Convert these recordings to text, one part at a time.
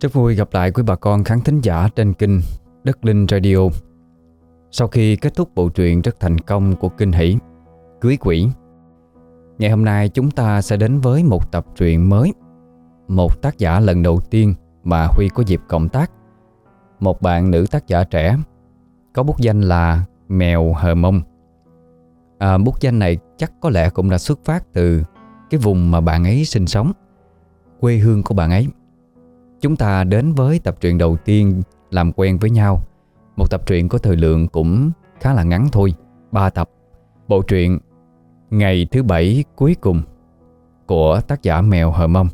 Rất vui gặp lại quý bà con khán thính giả trên kênh Đất Linh Radio. Sau khi kết thúc bộ truyện rất thành công của Kinh Hỷ Cưới Quỷ Ngày hôm nay chúng ta sẽ đến với một tập truyện mới. Một tác giả lần đầu tiên mà Huy có dịp cộng tác. Một bạn nữ tác giả trẻ Có bút danh là Mèo Hờ Mông. À, Bút danh này chắc có lẽ cũng đã xuất phát từ cái vùng mà bạn ấy sinh sống Quê hương của bạn ấy. Chúng ta đến với tập truyện đầu tiên Làm quen với nhau. Một tập truyện có thời lượng cũng khá là ngắn thôi 3 tập. Bộ truyện Ngày thứ bảy cuối cùng Của tác giả Mèo Hờ Mông.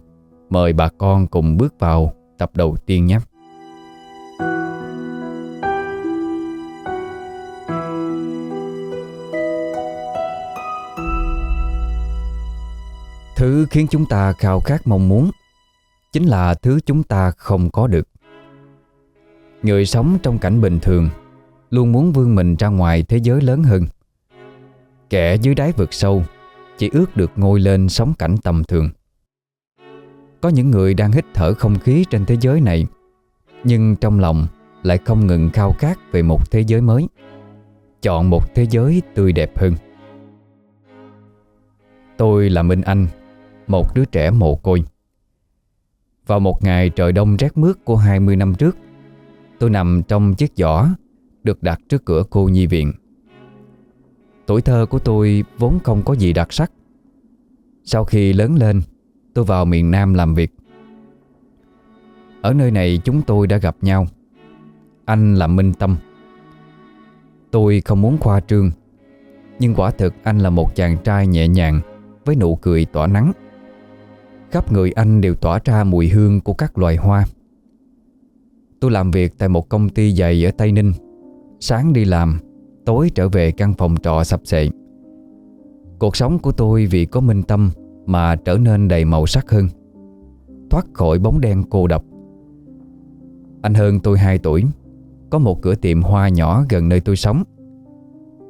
Mời bà con cùng bước vào tập đầu tiên nhé. Thứ khiến chúng ta khao khát mong muốn chính là thứ chúng ta không có được. Người sống trong cảnh bình thường luôn muốn vươn mình ra ngoài thế giới lớn hơn. Kẻ dưới đáy vực sâu chỉ ước được ngôi lên sống cảnh tầm thường. Có những người đang hít thở không khí trên thế giới này nhưng trong lòng lại không ngừng khao khát về một thế giới mới. Chọn một thế giới tươi đẹp hơn. Tôi là Minh Anh, một đứa trẻ mồ côi. Vào một ngày trời đông rét mướt của 20 năm trước. Tôi nằm trong chiếc giỏ Được đặt trước cửa cô nhi viện. Tuổi thơ của tôi vốn không có gì đặc sắc. Sau khi lớn lên, Tôi vào miền Nam làm việc. Ở nơi này chúng tôi đã gặp nhau. Anh là Minh Tâm. Tôi không muốn khoa trương, Nhưng quả thực anh là một chàng trai nhẹ nhàng Với nụ cười tỏa nắng. Khắp người anh đều tỏa ra mùi hương của các loài hoa. Tôi làm việc tại một công ty giày ở Tây Ninh. Sáng đi làm, Tối trở về căn phòng trọ sập sệ. Cuộc sống của tôi vì có minh tâm Mà trở nên đầy màu sắc hơn, Thoát khỏi bóng đen cô độc. Anh hơn tôi 2 tuổi, Có một cửa tiệm hoa nhỏ gần nơi tôi sống.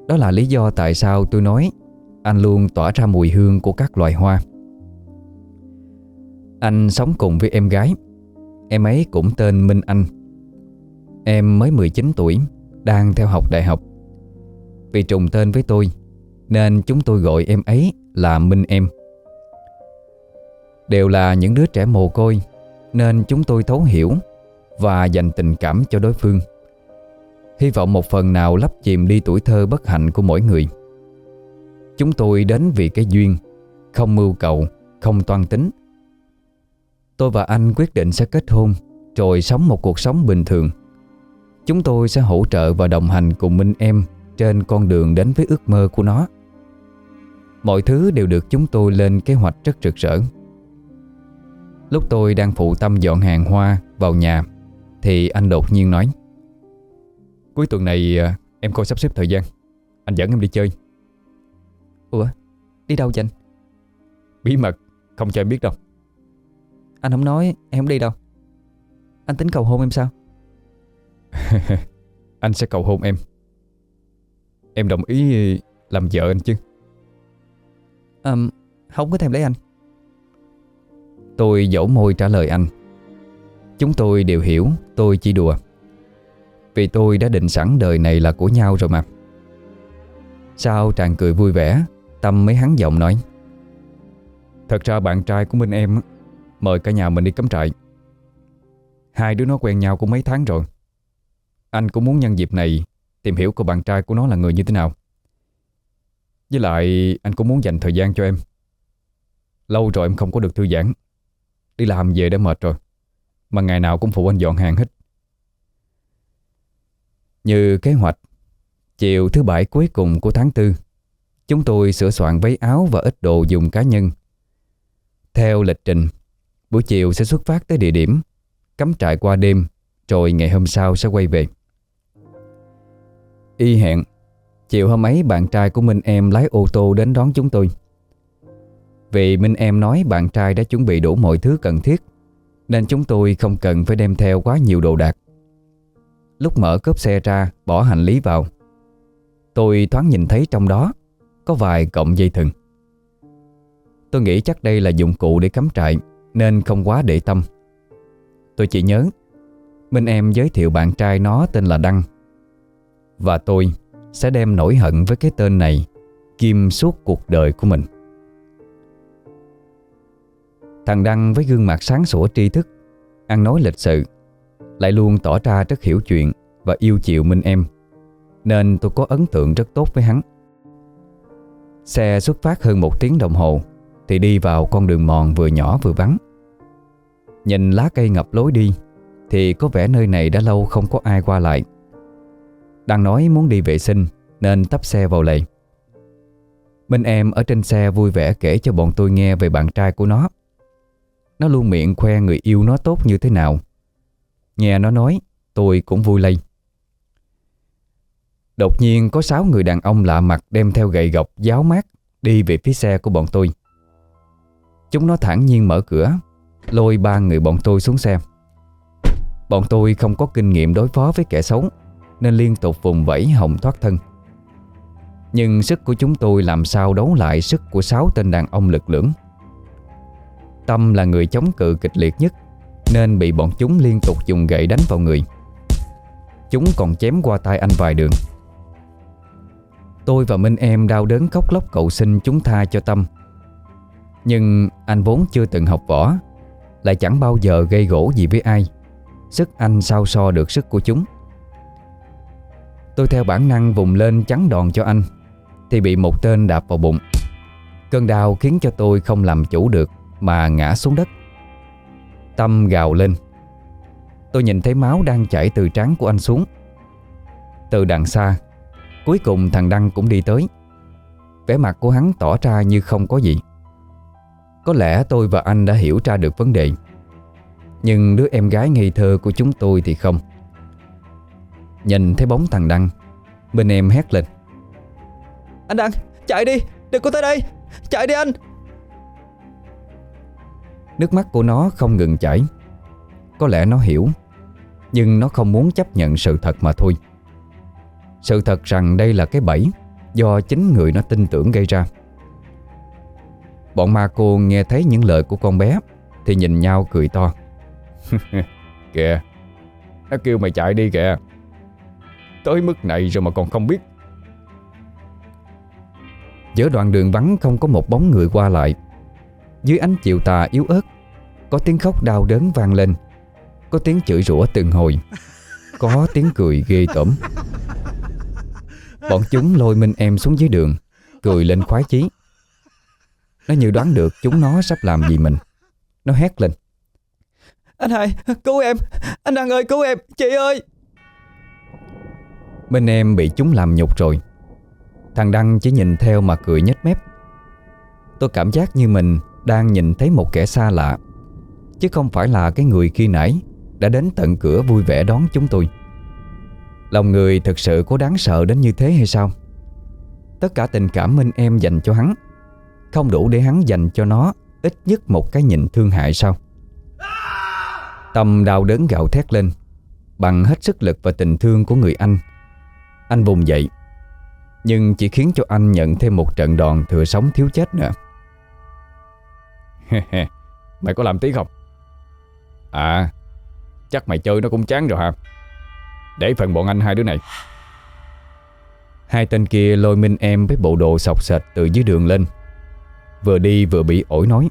Đó là lý do tại sao tôi nói Anh luôn tỏa ra mùi hương của các loài hoa anh sống cùng với em gái. Em ấy cũng tên Minh Anh. Em mới 19 tuổi, Đang theo học đại học. Vì trùng tên với tôi, Nên chúng tôi gọi em ấy là Minh Em. Đều là những đứa trẻ mồ côi, Nên chúng tôi thấu hiểu Và dành tình cảm cho đối phương. Hy vọng một phần nào lấp chìm đi tuổi thơ bất hạnh của mỗi người. Chúng tôi đến vì cái duyên, Không mưu cầu, Không toan tính Tôi và anh quyết định sẽ kết hôn, Rồi sống một cuộc sống bình thường. Chúng tôi sẽ hỗ trợ và đồng hành cùng Minh em Trên con đường đến với ước mơ của nó. Mọi thứ đều được chúng tôi lên kế hoạch rất rực rỡ. Lúc tôi đang phụ tâm dọn hàng hoa vào nhà, Thì anh đột nhiên nói, Cuối tuần này à, em coi sắp xếp thời gian. Anh dẫn em đi chơi. Ủa? Đi đâu vậy anh? Bí mật, không cho em biết đâu anh không nói em không đi đâu. Anh tính cầu hôn em sao? Anh sẽ cầu hôn em. Em đồng ý làm vợ anh chứ. À, Không có thèm lấy anh. Tôi dỗ môi trả lời anh. Chúng tôi đều hiểu tôi chỉ đùa. Vì tôi đã định sẵn đời này là của nhau rồi mà. Sao tràn cười vui vẻ Tâm mới hắn giọng nói. Thật ra bạn trai của Minh em Mời cả nhà mình đi cắm trại. Hai đứa nó quen nhau cũng mấy tháng rồi. Anh cũng muốn nhân dịp này Tìm hiểu cô bạn trai của nó là người như thế nào. Với lại, anh cũng muốn dành thời gian cho em. Lâu rồi em không có được thư giãn. Đi làm về đã mệt rồi, Mà ngày nào cũng phụ anh dọn hàng hết. Như kế hoạch, Chiều thứ bảy cuối cùng của tháng tư, Chúng tôi sửa soạn váy áo và ít đồ dùng cá nhân. Theo lịch trình Buổi chiều sẽ xuất phát tới địa điểm. Cắm trại qua đêm, Rồi ngày hôm sau sẽ quay về. Y hẹn, Chiều hôm ấy bạn trai của Minh Em lái ô tô đến đón chúng tôi. Vì Minh Em nói bạn trai đã chuẩn bị đủ mọi thứ cần thiết, Nên chúng tôi không cần phải đem theo quá nhiều đồ đạc. Lúc mở cốp xe ra, Bỏ hành lý vào. Tôi thoáng nhìn thấy trong đó Có vài cọng dây thừng. Tôi nghĩ chắc đây là dụng cụ để cắm trại nên không quá để tâm. Tôi chỉ nhớ, Minh em giới thiệu bạn trai nó tên là Đăng. Và tôi sẽ đem nổi hận với cái tên này Kim suốt cuộc đời của mình. Thằng Đăng với gương mặt sáng sủa tri thức, Ăn nói lịch sự, Lại luôn tỏ ra rất hiểu chuyện Và yêu chịu Minh em, Nên tôi có ấn tượng rất tốt với hắn. Xe xuất phát hơn một tiếng đồng hồ thì đi vào con đường mòn vừa nhỏ vừa vắng. Nhìn lá cây ngập lối đi, Thì có vẻ nơi này đã lâu không có ai qua lại. Đang nói muốn đi vệ sinh, Nên tấp xe vào lề. Minh em ở trên xe vui vẻ kể cho bọn tôi nghe về bạn trai của nó. Nó luôn miệng khoe người yêu nó tốt như thế nào. Nghe nó nói, Tôi cũng vui lây. Đột nhiên có sáu người đàn ông lạ mặt đem theo gậy gộc giáo mát, đi về phía xe của bọn tôi. Chúng nó thản nhiên mở cửa, lôi ba người bọn tôi xuống xe. Bọn tôi không có kinh nghiệm đối phó với kẻ xấu nên liên tục vùng vẫy hồng thoát thân. Nhưng sức của chúng tôi làm sao đấu lại sức của sáu tên đàn ông lực lưỡng. Tâm là người chống cự kịch liệt nhất nên bị bọn chúng liên tục dùng gậy đánh vào người. Chúng còn chém qua tay anh vài đường. Tôi và Minh em đau đớn khóc lóc cầu xin chúng tha cho Tâm nhưng anh vốn chưa từng học võ, Lại chẳng bao giờ gây gỗ gì với ai. Sức anh sao so được sức của chúng? Tôi theo bản năng vùng lên chắn đòn cho anh, Thì bị một tên đạp vào bụng. Cơn đau khiến cho tôi không làm chủ được Mà ngã xuống đất. Tâm gào lên. Tôi nhìn thấy máu đang chảy từ trán của anh xuống. Từ đằng xa, Cuối cùng thằng Đăng cũng đi tới. Vẻ mặt của hắn tỏ ra như không có gì. Có lẽ tôi và anh đã hiểu ra được vấn đề. Nhưng đứa em gái ngây thơ của chúng tôi thì không. Nhìn thấy bóng thằng Đăng Bên em hét lên. Anh Đăng chạy đi Đừng có tới đây Chạy đi anh. Nước mắt của nó không ngừng chảy. Có lẽ nó hiểu Nhưng nó không muốn chấp nhận sự thật mà thôi. Sự thật rằng đây là cái bẫy Do chính người nó tin tưởng gây ra Bọn ma cô nghe thấy những lời của con bé Thì nhìn nhau cười to. Kìa, Nó kêu mày chạy đi kìa. Tới mức này rồi mà còn không biết. Giữa đoạn đường vắng không có một bóng người qua lại. Dưới ánh chiều tà yếu ớt, Có tiếng khóc đau đớn vang lên, Có tiếng chửi rủa từng hồi, Có tiếng cười ghê tởm. Bọn chúng lôi Minh em xuống dưới đường, Cười lên khoái chí. Nó như đoán được chúng nó sắp làm gì mình. Nó hét lên. Anh hai cứu em. Anh Đăng ơi cứu em. Chị ơi. Minh em bị chúng làm nhục rồi. Thằng Đăng chỉ nhìn theo mà cười nhếch mép. Tôi cảm giác như mình Đang nhìn thấy một kẻ xa lạ Chứ không phải là cái người khi nãy Đã đến tận cửa vui vẻ đón chúng tôi. Lòng người thực sự có đáng sợ đến như thế hay sao? Tất cả tình cảm Minh em dành cho hắn không đủ để hắn dành cho nó, Ít nhất một cái nhìn thương hại sao? Tâm đau đớn gạo thét lên, Bằng hết sức lực và tình thương của người anh. Anh vùng dậy, Nhưng chỉ khiến cho anh nhận thêm một trận đòn thừa sống thiếu chết nữa. Mày có làm tí không? À Chắc mày chơi nó cũng chán rồi hả? Để phần bọn anh hai đứa này. Hai tên kia lôi Minh em với bộ đồ sọc sệt từ dưới đường lên. Vừa đi vừa bị ổi nói.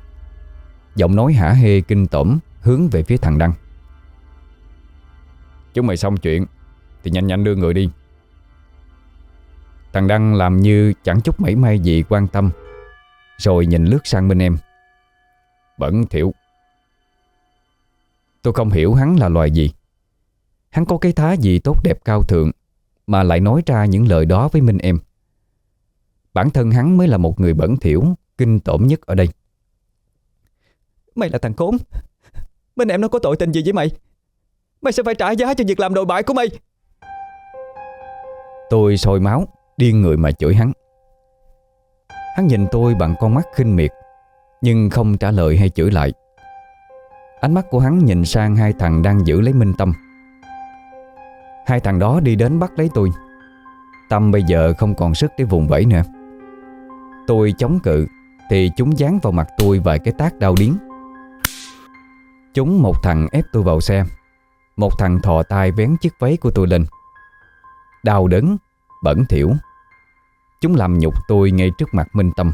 Giọng nói hả hê kinh tởm Hướng về phía thằng Đăng. Chúng mày xong chuyện, Thì nhanh nhanh đưa người đi. Thằng Đăng làm như chẳng chút mảy may gì quan tâm, Rồi nhìn lướt sang bên em. Bẩn thiểu Tôi không hiểu hắn là loài gì. Hắn có cái thá gì tốt đẹp cao thượng Mà lại nói ra những lời đó với Minh em. Bản thân hắn mới là một người bẩn thỉu Kinh tởm nhất ở đây. Mày là thằng khốn. Minh em nó có tội tình gì với mày? Mày sẽ phải trả giá cho việc làm đồi bại của mày. Tôi sôi máu Điên người mà chửi hắn. Hắn nhìn tôi bằng con mắt khinh miệt Nhưng không trả lời hay chửi lại. Ánh mắt của hắn nhìn sang hai thằng đang giữ lấy Minh Tâm. Hai thằng đó đi đến bắt lấy tôi. Tâm bây giờ không còn sức để vùng vẫy nữa. Tôi chống cự thì chúng dán vào mặt tôi vài cái tác đau điến Chúng một thằng ép tôi vào xe. Một thằng thò tay vén chiếc váy của tôi lên. Đau đớn, Bẩn thỉu. Chúng làm nhục tôi ngay trước mặt Minh Tâm.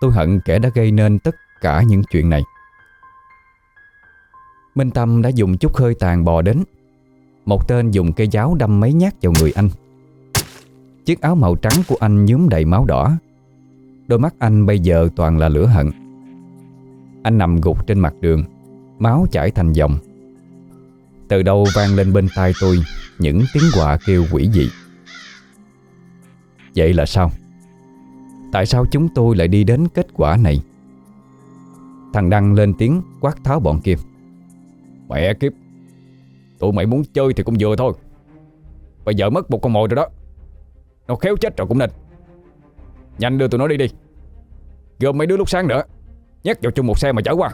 Tôi hận kẻ đã gây nên tất cả những chuyện này. Minh Tâm đã dùng chút hơi tàn bò đến. Một tên dùng cây giáo đâm mấy nhát vào người anh. Chiếc áo màu trắng của anh nhúm đầy máu đỏ. Đôi mắt anh bây giờ toàn là lửa hận. Anh nằm gục trên mặt đường, Máu chảy thành dòng. Từ đâu vang lên bên tai tôi Những tiếng quạ kêu quỷ dị? Vậy là sao? Tại sao chúng tôi lại đi đến kết quả này? Thằng Đăng lên tiếng quát tháo bọn kia. Mẹ kiếp, Tụi mày muốn chơi thì cũng vừa thôi. Bây giờ mất một con mồi rồi đó. Nó khéo chết rồi cũng nên. Nhanh đưa tụi nó đi đi. Gồm mấy đứa lúc sáng nữa. Nhét vào chung một xe mà chở qua.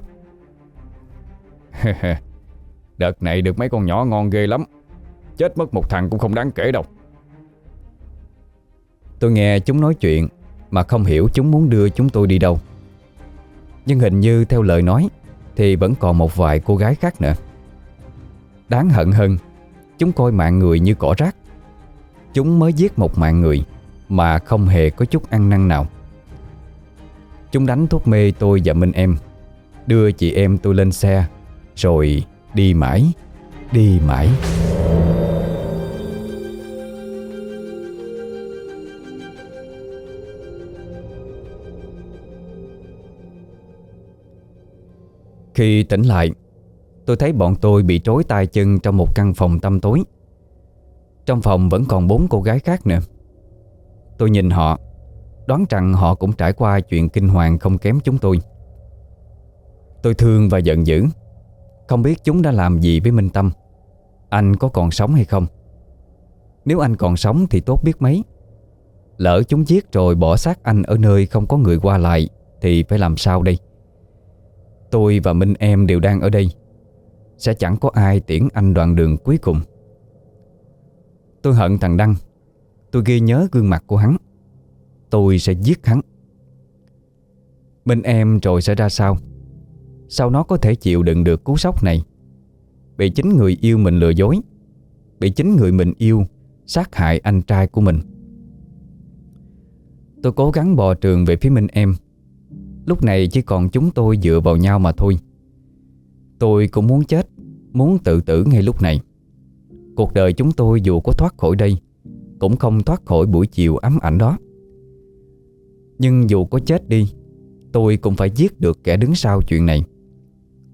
Đợt này được mấy con nhỏ ngon ghê lắm. Chết mất một thằng cũng không đáng kể đâu. Tôi nghe chúng nói chuyện Mà không hiểu chúng muốn đưa chúng tôi đi đâu. Nhưng hình như theo lời nói Thì vẫn còn một vài cô gái khác nữa. Đáng hận hơn, Chúng coi mạng người như cỏ rác. Chúng mới giết một mạng người. Mà không hề có chút ăn năn nào. Chúng đánh thuốc mê tôi và Minh em. Đưa chị em tôi lên xe, Rồi đi mãi Đi mãi. Khi tỉnh lại, Tôi thấy bọn tôi bị trối tay chân trong một căn phòng tăm tối. Trong phòng vẫn còn bốn cô gái khác nữa. Tôi nhìn họ. Đoán rằng họ cũng trải qua chuyện kinh hoàng không kém chúng tôi. Tôi thương và giận dữ. Không biết chúng đã làm gì với Minh Tâm. Anh có còn sống hay không? Nếu anh còn sống thì tốt biết mấy. Lỡ chúng giết rồi bỏ xác anh ở nơi không có người qua lại, Thì phải làm sao đây? Tôi và Minh em đều đang ở đây. Sẽ chẳng có ai tiễn anh đoạn đường cuối cùng. Tôi hận thằng Đăng. Tôi ghi nhớ gương mặt của hắn. Tôi sẽ giết hắn. Minh em rồi sẽ ra sao? Sao nó có thể chịu đựng được cú sốc này? Bị chính người yêu mình lừa dối, Bị chính người mình yêu Sát hại anh trai của mình. Tôi cố gắng bò trường về phía Minh em. Lúc này chỉ còn chúng tôi dựa vào nhau mà thôi. Tôi cũng muốn chết, Muốn tự tử ngay lúc này. Cuộc đời chúng tôi dù có thoát khỏi đây cũng không thoát khỏi buổi chiều ấm ảnh đó. Nhưng dù có chết đi, Tôi cũng phải giết được kẻ đứng sau chuyện này.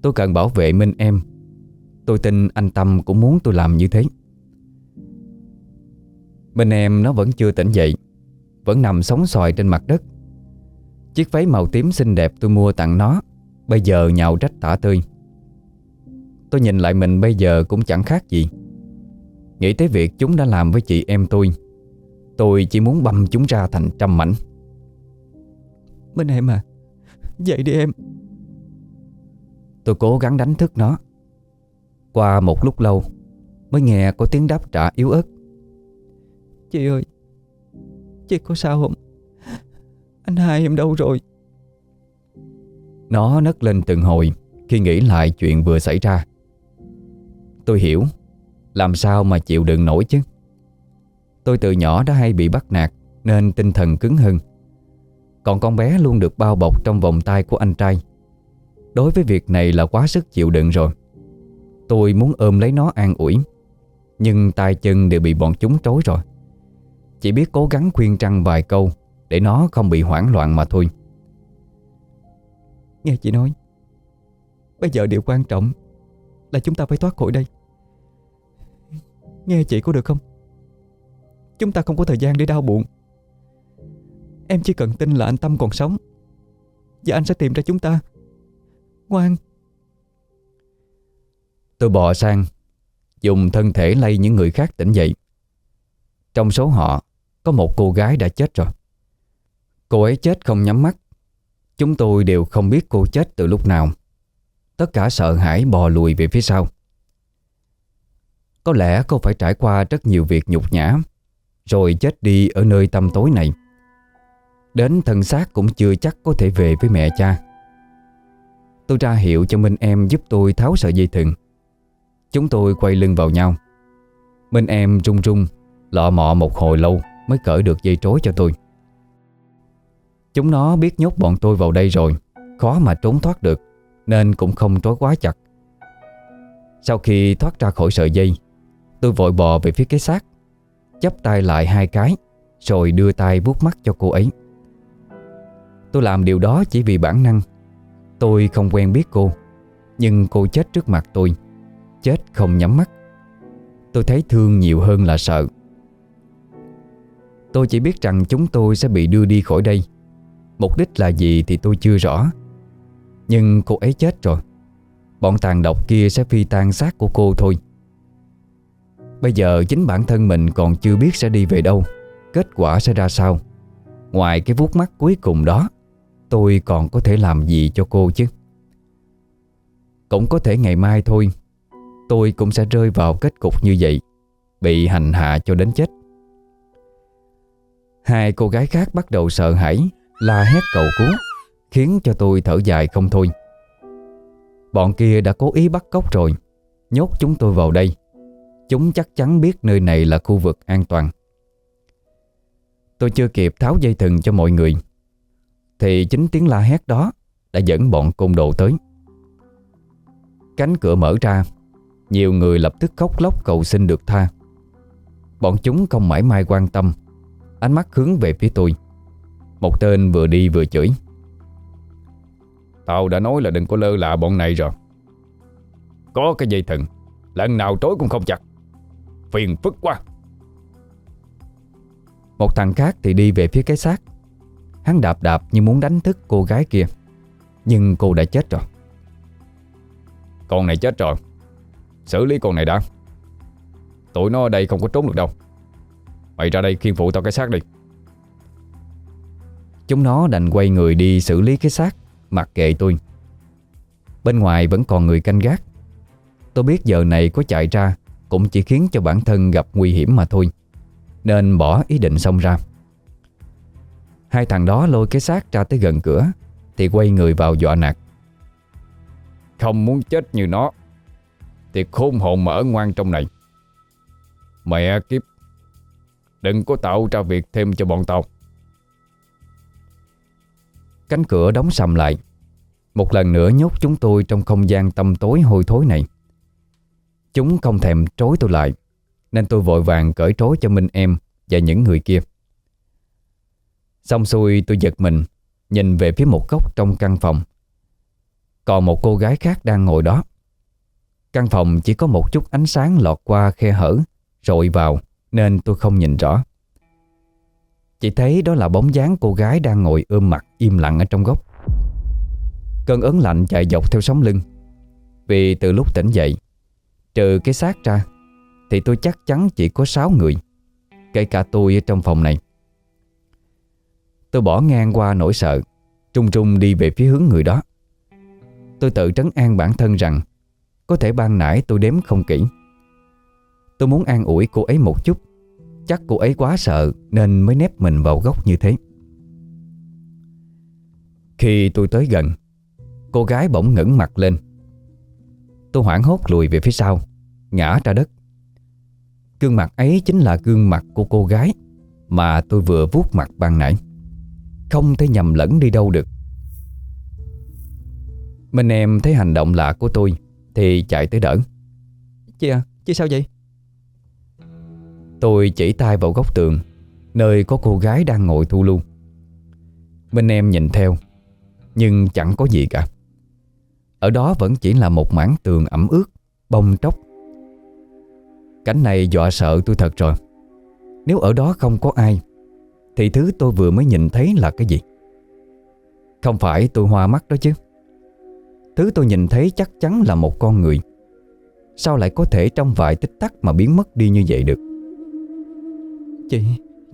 Tôi cần bảo vệ Minh em. Tôi tin anh Tâm cũng muốn tôi làm như thế. Minh em nó vẫn chưa tỉnh dậy, Vẫn nằm sóng xoài trên mặt đất. Chiếc váy màu tím xinh đẹp tôi mua tặng nó, Bây giờ nhào rách tả tươi Tôi nhìn lại mình bây giờ cũng chẳng khác gì. Nghĩ tới việc chúng đã làm với chị em tôi Tôi chỉ muốn băm chúng ra thành trăm mảnh. Minh em à Dậy đi em. Tôi cố gắng đánh thức nó. Qua một lúc lâu Mới nghe có tiếng đáp trả yếu ớt. Chị ơi Chị có sao không? Anh hai em đâu rồi? Nó nấc lên từng hồi Khi nghĩ lại chuyện vừa xảy ra. Tôi hiểu làm sao mà chịu đựng nổi chứ? Tôi từ nhỏ đã hay bị bắt nạt, Nên tinh thần cứng hơn Còn con bé luôn được bao bọc trong vòng tay của anh trai. Đối với việc này là quá sức chịu đựng rồi. Tôi muốn ôm lấy nó an ủi, Nhưng tay chân đều bị bọn chúng trối rồi. Chỉ biết cố gắng khuyên trăng vài câu Để nó không bị hoảng loạn mà thôi. Nghe chị nói, Bây giờ điều quan trọng Là chúng ta phải thoát khỏi đây. Nghe chị có được không? Chúng ta không có thời gian để đau buồn. Em chỉ cần tin là anh Tâm còn sống. Và anh sẽ tìm ra chúng ta. Ngoan. Tôi bò sang, Dùng thân thể lay những người khác tỉnh dậy. Trong số họ, Có một cô gái đã chết rồi. Cô ấy chết không nhắm mắt. Chúng tôi đều không biết cô chết từ lúc nào. Tất cả sợ hãi bò lùi về phía sau. Có lẽ cô phải trải qua rất nhiều việc nhục nhã, Rồi chết đi ở nơi tăm tối này. Đến thân xác cũng chưa chắc có thể về với mẹ cha. Tôi ra hiệu cho Minh em giúp tôi tháo sợi dây thừng. Chúng tôi quay lưng vào nhau. Minh em run run, Lọ mọ một hồi lâu Mới cởi được dây trối cho tôi. Chúng nó biết nhốt bọn tôi vào đây rồi, Khó mà trốn thoát được, Nên cũng không trói quá chặt. Sau khi thoát ra khỏi sợi dây Tôi vội bò về phía cái xác, chắp tay lại hai cái, Rồi đưa tay vuốt mắt cho cô ấy. Tôi làm điều đó chỉ vì bản năng. Tôi không quen biết cô, Nhưng cô chết trước mặt tôi, Chết không nhắm mắt. Tôi thấy thương nhiều hơn là sợ. Tôi chỉ biết rằng chúng tôi sẽ bị đưa đi khỏi đây. Mục đích là gì thì tôi chưa rõ. Nhưng cô ấy chết rồi. Bọn tàn độc kia sẽ phi tan xác của cô thôi. Bây giờ chính bản thân mình còn chưa biết sẽ đi về đâu. Kết quả sẽ ra sao? Ngoài cái vuốt mắt cuối cùng đó, Tôi còn có thể làm gì cho cô chứ? Cũng có thể ngày mai thôi, Tôi cũng sẽ rơi vào kết cục như vậy, Bị hành hạ cho đến chết. Hai cô gái khác bắt đầu sợ hãi, La hét cầu cứu, Khiến cho tôi thở dài không thôi. Bọn kia đã cố ý bắt cóc rồi, Nhốt chúng tôi vào đây. Chúng chắc chắn biết nơi này là khu vực an toàn. Tôi chưa kịp tháo dây thừng cho mọi người, Thì chính tiếng la hét đó Đã dẫn bọn côn đồ tới. Cánh cửa mở ra, Nhiều người lập tức khóc lóc cầu xin được tha. Bọn chúng không mãi mai quan tâm, Ánh mắt hướng về phía tôi. Một tên vừa đi vừa chửi. Tao đã nói là đừng có lơ là bọn này rồi. Có cái dây thừng, Lần nào trối cũng không chặt. Phiền phức quá. Một thằng khác thì đi về phía cái xác. Hắn đạp đạp như muốn đánh thức cô gái kia. Nhưng cô đã chết rồi. Con này chết rồi. Xử lý con này đã. Tụi nó ở đây không có trốn được đâu. Mày ra đây khiên phụ tao cái xác đi. Chúng nó đành quay người đi xử lý cái xác, Mặc kệ tôi. Bên ngoài vẫn còn người canh gác. Tôi biết giờ này có chạy ra cũng chỉ khiến cho bản thân gặp nguy hiểm mà thôi. Nên bỏ ý định xông ra. Hai thằng đó lôi cái xác ra tới gần cửa, Thì quay người vào dọa nạt. Không muốn chết như nó, Thì khôn hồn ở ngoan trong này. Mẹ kiếp, Đừng có tạo ra việc thêm cho bọn tao. Cánh cửa đóng sầm lại. Một lần nữa nhốt chúng tôi trong không gian tăm tối hôi thối này. Chúng không thèm trối tôi lại, Nên tôi vội vàng cởi trối cho Minh em Và những người kia. Xong xuôi tôi giật mình, Nhìn về phía một góc trong căn phòng. Còn một cô gái khác đang ngồi đó. Căn phòng chỉ có một chút ánh sáng lọt qua khe hở Rội vào, Nên tôi không nhìn rõ. Chỉ thấy đó là bóng dáng cô gái đang ngồi ôm mặt im lặng ở trong góc. Cơn ớn lạnh chạy dọc theo sống lưng, Vì từ lúc tỉnh dậy Trừ cái xác ra, Thì tôi chắc chắn chỉ có 6 người, Kể cả tôi ở trong phòng này. Tôi bỏ ngang qua nỗi sợ, Trung trung đi về phía hướng người đó. Tôi tự trấn an bản thân rằng, Có thể ban nãy tôi đếm không kỹ. Tôi muốn an ủi cô ấy một chút, Chắc cô ấy quá sợ Nên mới nép mình vào góc như thế. Khi tôi tới gần, Cô gái bỗng ngẩng mặt lên Tôi hoảng hốt lùi về phía sau Ngã ra đất. Gương mặt ấy chính là gương mặt của cô gái Mà tôi vừa vuốt mặt ban nãy. Không thể nhầm lẫn đi đâu được. Minh em thấy hành động lạ của tôi Thì chạy tới đỡ. Chị à, chị sao vậy? Tôi chỉ tay vào góc tường Nơi có cô gái đang ngồi thu lưu. Minh em nhìn theo Nhưng chẳng có gì cả Ở đó vẫn chỉ là một mảng tường ẩm ướt Bông tróc. Cảnh này dọa sợ tôi thật rồi. Nếu ở đó không có ai Thì thứ tôi vừa mới nhìn thấy là cái gì? Không phải tôi hoa mắt đó chứ. Thứ tôi nhìn thấy chắc chắn là một con người. Sao lại có thể trong vài tích tắc mà biến mất đi như vậy được? Chị,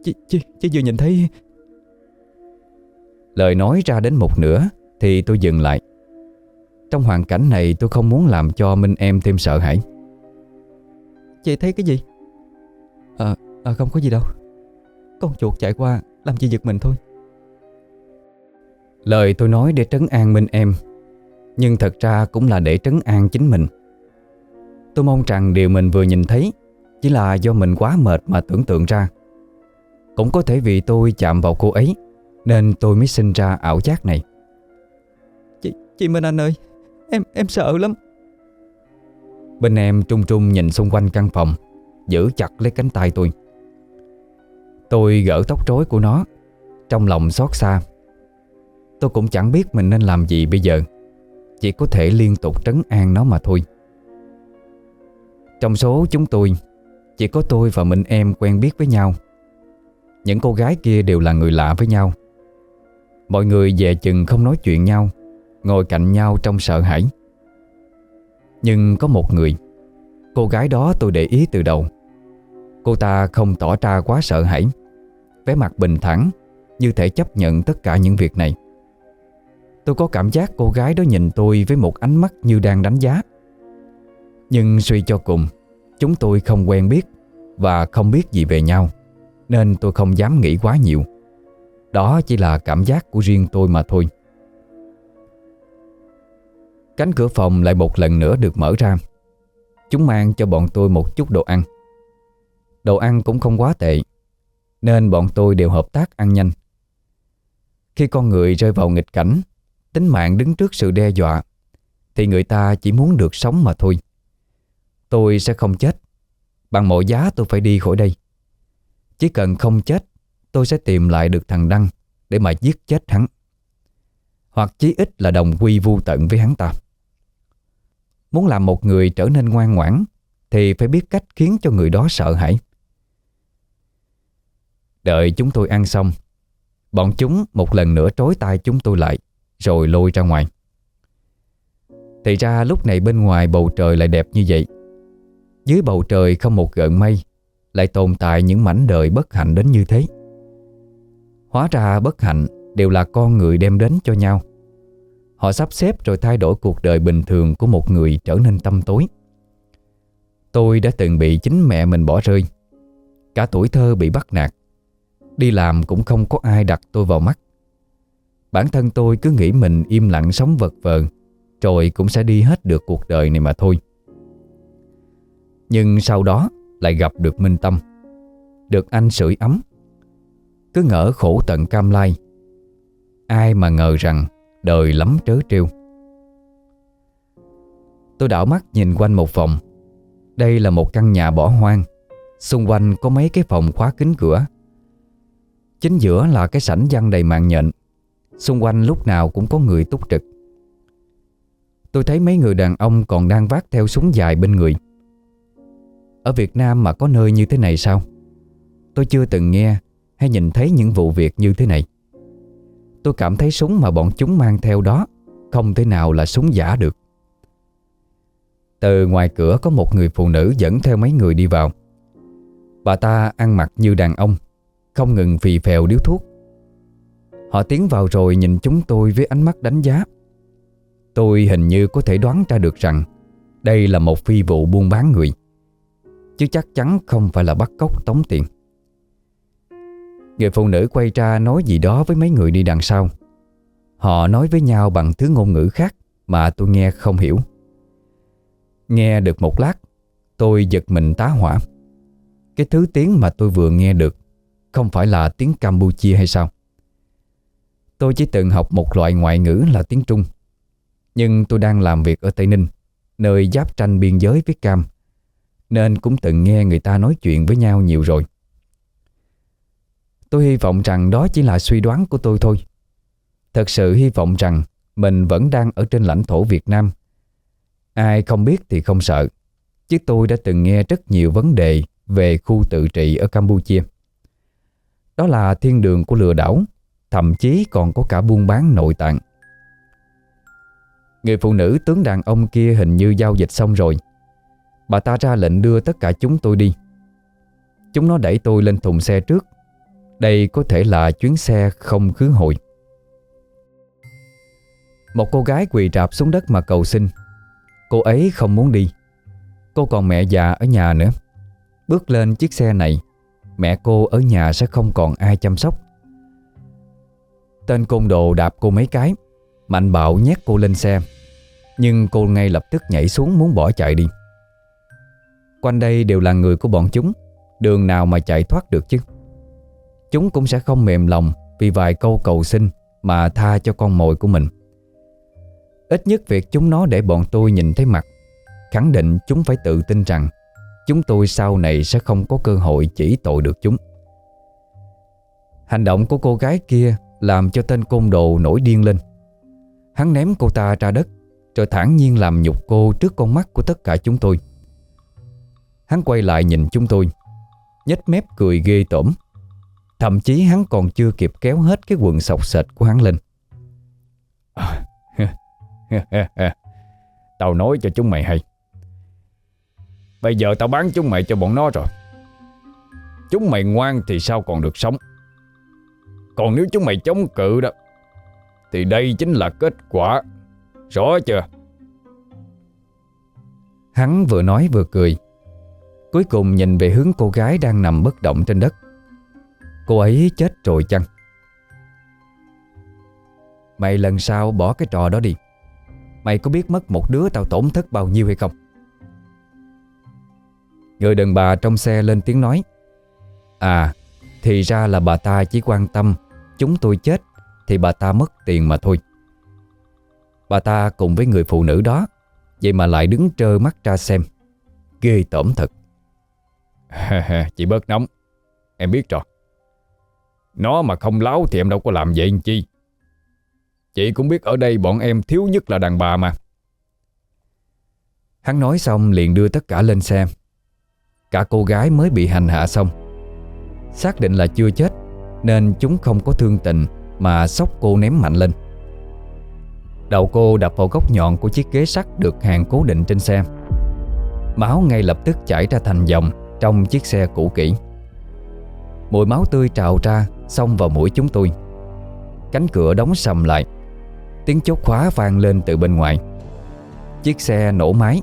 chị, chị, chị vừa nhìn thấy. Lời nói ra đến một nửa Thì tôi dừng lại Trong hoàn cảnh này tôi không muốn làm cho Minh em thêm sợ hãi. Chị thấy cái gì? À, à không có gì đâu. Con chuột chạy qua làm chị giật mình thôi. Lời tôi nói để trấn an Minh em Nhưng thật ra cũng là để trấn an chính mình. Tôi mong rằng điều mình vừa nhìn thấy Chỉ là do mình quá mệt mà tưởng tượng ra. Cũng có thể vì tôi chạm vào cô ấy Nên tôi mới sinh ra ảo giác này. Chị, chị Minh Anh ơi Em em sợ lắm. Bên em trung trung nhìn xung quanh căn phòng, Giữ chặt lấy cánh tay tôi. Tôi gỡ tóc rối của nó, Trong lòng xót xa. Tôi cũng chẳng biết mình nên làm gì bây giờ, Chỉ có thể liên tục trấn an nó mà thôi. Trong số chúng tôi, Chỉ có tôi và mình em quen biết với nhau. Những cô gái kia đều là người lạ với nhau. Mọi người về chừng không nói chuyện nhau. Ngồi cạnh nhau trong sợ hãi. Nhưng có một người, Cô gái đó tôi để ý từ đầu. Cô ta không tỏ ra quá sợ hãi, Vẻ mặt bình thản Như thể chấp nhận tất cả những việc này. Tôi có cảm giác cô gái đó nhìn tôi Với một ánh mắt như đang đánh giá. Nhưng suy cho cùng, Chúng tôi không quen biết Và không biết gì về nhau, Nên tôi không dám nghĩ quá nhiều. Đó chỉ là cảm giác của riêng tôi mà thôi. Cánh cửa phòng lại một lần nữa được mở ra. Chúng mang cho bọn tôi một chút đồ ăn. Đồ ăn cũng không quá tệ, Nên bọn tôi đều hợp tác ăn nhanh. Khi con người rơi vào nghịch cảnh, Tính mạng đứng trước sự đe dọa, Thì người ta chỉ muốn được sống mà thôi. Tôi sẽ không chết. Bằng mọi giá tôi phải đi khỏi đây. Chỉ cần không chết, Tôi sẽ tìm lại được thằng Đăng Để mà giết chết hắn. Hoặc chí ít là đồng quy vu tận với hắn ta. Muốn làm một người trở nên ngoan ngoãn Thì phải biết cách khiến cho người đó sợ hãi. Đợi chúng tôi ăn xong, Bọn chúng một lần nữa trối tay chúng tôi lại, Rồi lôi ra ngoài. Thì ra lúc này bên ngoài bầu trời lại đẹp như vậy. Dưới bầu trời không một gợn mây, Lại tồn tại những mảnh đời bất hạnh đến như thế. Hóa ra bất hạnh đều là con người đem đến cho nhau. Họ sắp xếp rồi thay đổi cuộc đời bình thường của một người trở nên tâm tối. Tôi đã từng bị chính mẹ mình bỏ rơi. Cả tuổi thơ bị bắt nạt. Đi làm cũng không có ai đặt tôi vào mắt. Bản thân tôi cứ nghĩ mình im lặng sống vật vờ, Rồi cũng sẽ đi hết được cuộc đời này mà thôi. Nhưng sau đó lại gặp được Minh Tâm, Được anh sưởi ấm. Cứ ngỡ khổ tận cam lai. Ai mà ngờ rằng Đời lắm trớ trêu. Tôi đảo mắt nhìn quanh một phòng. Đây là một căn nhà bỏ hoang. Xung quanh có mấy cái phòng khóa kính cửa. Chính giữa là cái sảnh văn đầy mạng nhện. Xung quanh lúc nào cũng có người túc trực. Tôi thấy mấy người đàn ông còn đang vác theo súng dài bên người. Ở Việt Nam mà có nơi như thế này sao? Tôi chưa từng nghe hay nhìn thấy những vụ việc như thế này. Tôi cảm thấy súng mà bọn chúng mang theo đó Không thể nào là súng giả được. Từ ngoài cửa có một người phụ nữ dẫn theo mấy người đi vào. Bà ta ăn mặc như đàn ông, Không ngừng phì phèo điếu thuốc. Họ tiến vào rồi nhìn chúng tôi với ánh mắt đánh giá. Tôi hình như có thể đoán ra được rằng Đây là một phi vụ buôn bán người, Chứ chắc chắn không phải là bắt cóc tống tiền. Người phụ nữ quay ra nói gì đó với mấy người đi đằng sau. Họ nói với nhau bằng thứ ngôn ngữ khác Mà tôi nghe không hiểu. Nghe được một lát, Tôi giật mình tá hỏa. Cái thứ tiếng mà tôi vừa nghe được Không phải là tiếng Campuchia hay sao? Tôi chỉ từng học một loại ngoại ngữ là tiếng Trung. Nhưng tôi đang làm việc ở Tây Ninh, Nơi giáp tranh biên giới với Cam, Nên cũng từng nghe người ta nói chuyện với nhau nhiều rồi. Tôi hy vọng rằng đó chỉ là suy đoán của tôi thôi. Thật sự hy vọng rằng Mình vẫn đang ở trên lãnh thổ Việt Nam. Ai không biết thì không sợ. Chứ tôi đã từng nghe rất nhiều vấn đề Về khu tự trị ở Campuchia. Đó là thiên đường của lừa đảo, Thậm chí còn có cả buôn bán nội tạng. Người phụ nữ tướng đàn ông kia hình như giao dịch xong rồi. Bà ta ra lệnh đưa tất cả chúng tôi đi. Chúng nó đẩy tôi lên thùng xe trước đây có thể là chuyến xe không khứ hồi. Một cô gái quỳ rạp xuống đất mà cầu xin. Cô ấy không muốn đi. Cô còn mẹ già ở nhà nữa. Bước lên chiếc xe này, Mẹ cô ở nhà sẽ không còn ai chăm sóc. Tên côn đồ đạp cô mấy cái, Mạnh bạo nhét cô lên xe. Nhưng cô ngay lập tức nhảy xuống muốn bỏ chạy đi. Quanh đây đều là người của bọn chúng, Đường nào mà chạy thoát được chứ? Chúng cũng sẽ không mềm lòng Vì vài câu cầu xin Mà tha cho con mồi của mình. Ít nhất việc chúng nó để bọn tôi nhìn thấy mặt, Khẳng định chúng phải tự tin rằng Chúng tôi sau này sẽ không có cơ hội chỉ tội được chúng. Hành động của cô gái kia Làm cho tên côn đồ nổi điên lên. Hắn ném cô ta ra đất, Rồi thản nhiên làm nhục cô Trước con mắt của tất cả chúng tôi. Hắn quay lại nhìn chúng tôi, nhếch mép cười ghê tởm. Thậm chí hắn còn chưa kịp kéo hết Cái quần sọc sệt của hắn lên. Tao nói cho chúng mày hay. Bây giờ tao bán chúng mày cho bọn nó rồi. Chúng mày ngoan thì sao còn được sống? Còn nếu chúng mày chống cự đó, Thì đây chính là kết quả. Rõ chưa? Hắn vừa nói vừa cười. Cuối cùng nhìn về hướng cô gái đang nằm bất động trên đất. Cô ấy chết rồi chăng? Mày lần sau bỏ cái trò đó đi. Mày có biết mất một đứa tao tổn thất bao nhiêu hay không? Người đàn bà trong xe lên tiếng nói À Thì ra là bà ta chỉ quan tâm Chúng tôi chết Thì bà ta mất tiền mà thôi. Bà ta cùng với người phụ nữ đó, Vậy mà lại đứng trơ mắt ra xem. Ghê tởm thật. Chị bớt nóng. Em biết rồi. Nó mà không láo thì em đâu có làm vậy anh chi. Chị cũng biết ở đây bọn em thiếu nhất là đàn bà mà. Hắn nói xong liền đưa tất cả lên xe. Cả cô gái mới bị hành hạ xong. Xác định là chưa chết, Nên chúng không có thương tình Mà sóc cô ném mạnh lên. Đầu cô đập vào góc nhọn của chiếc ghế sắt Được hàng cố định trên xe. Máu ngay lập tức chảy ra thành dòng Trong chiếc xe cũ kỹ. Mùi máu tươi trào ra Xông vào mũi chúng tôi. Cánh cửa đóng sầm lại. Tiếng chốt khóa vang lên từ bên ngoài. Chiếc xe nổ máy.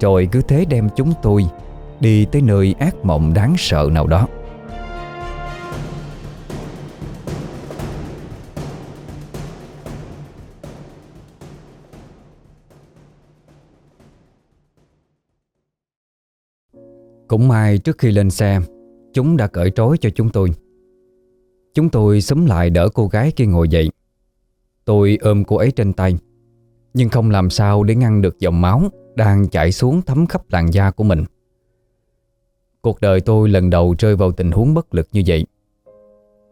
Rồi cứ thế đem chúng tôi Đi tới nơi ác mộng đáng sợ nào đó. Cũng may trước khi lên xe, Chúng đã cởi trói cho chúng tôi. Chúng tôi xúm lại đỡ cô gái kia ngồi dậy. Tôi ôm cô ấy trên tay, Nhưng không làm sao để ngăn được dòng máu Đang chảy xuống thấm khắp làn da của mình. Cuộc đời tôi lần đầu rơi vào tình huống bất lực như vậy.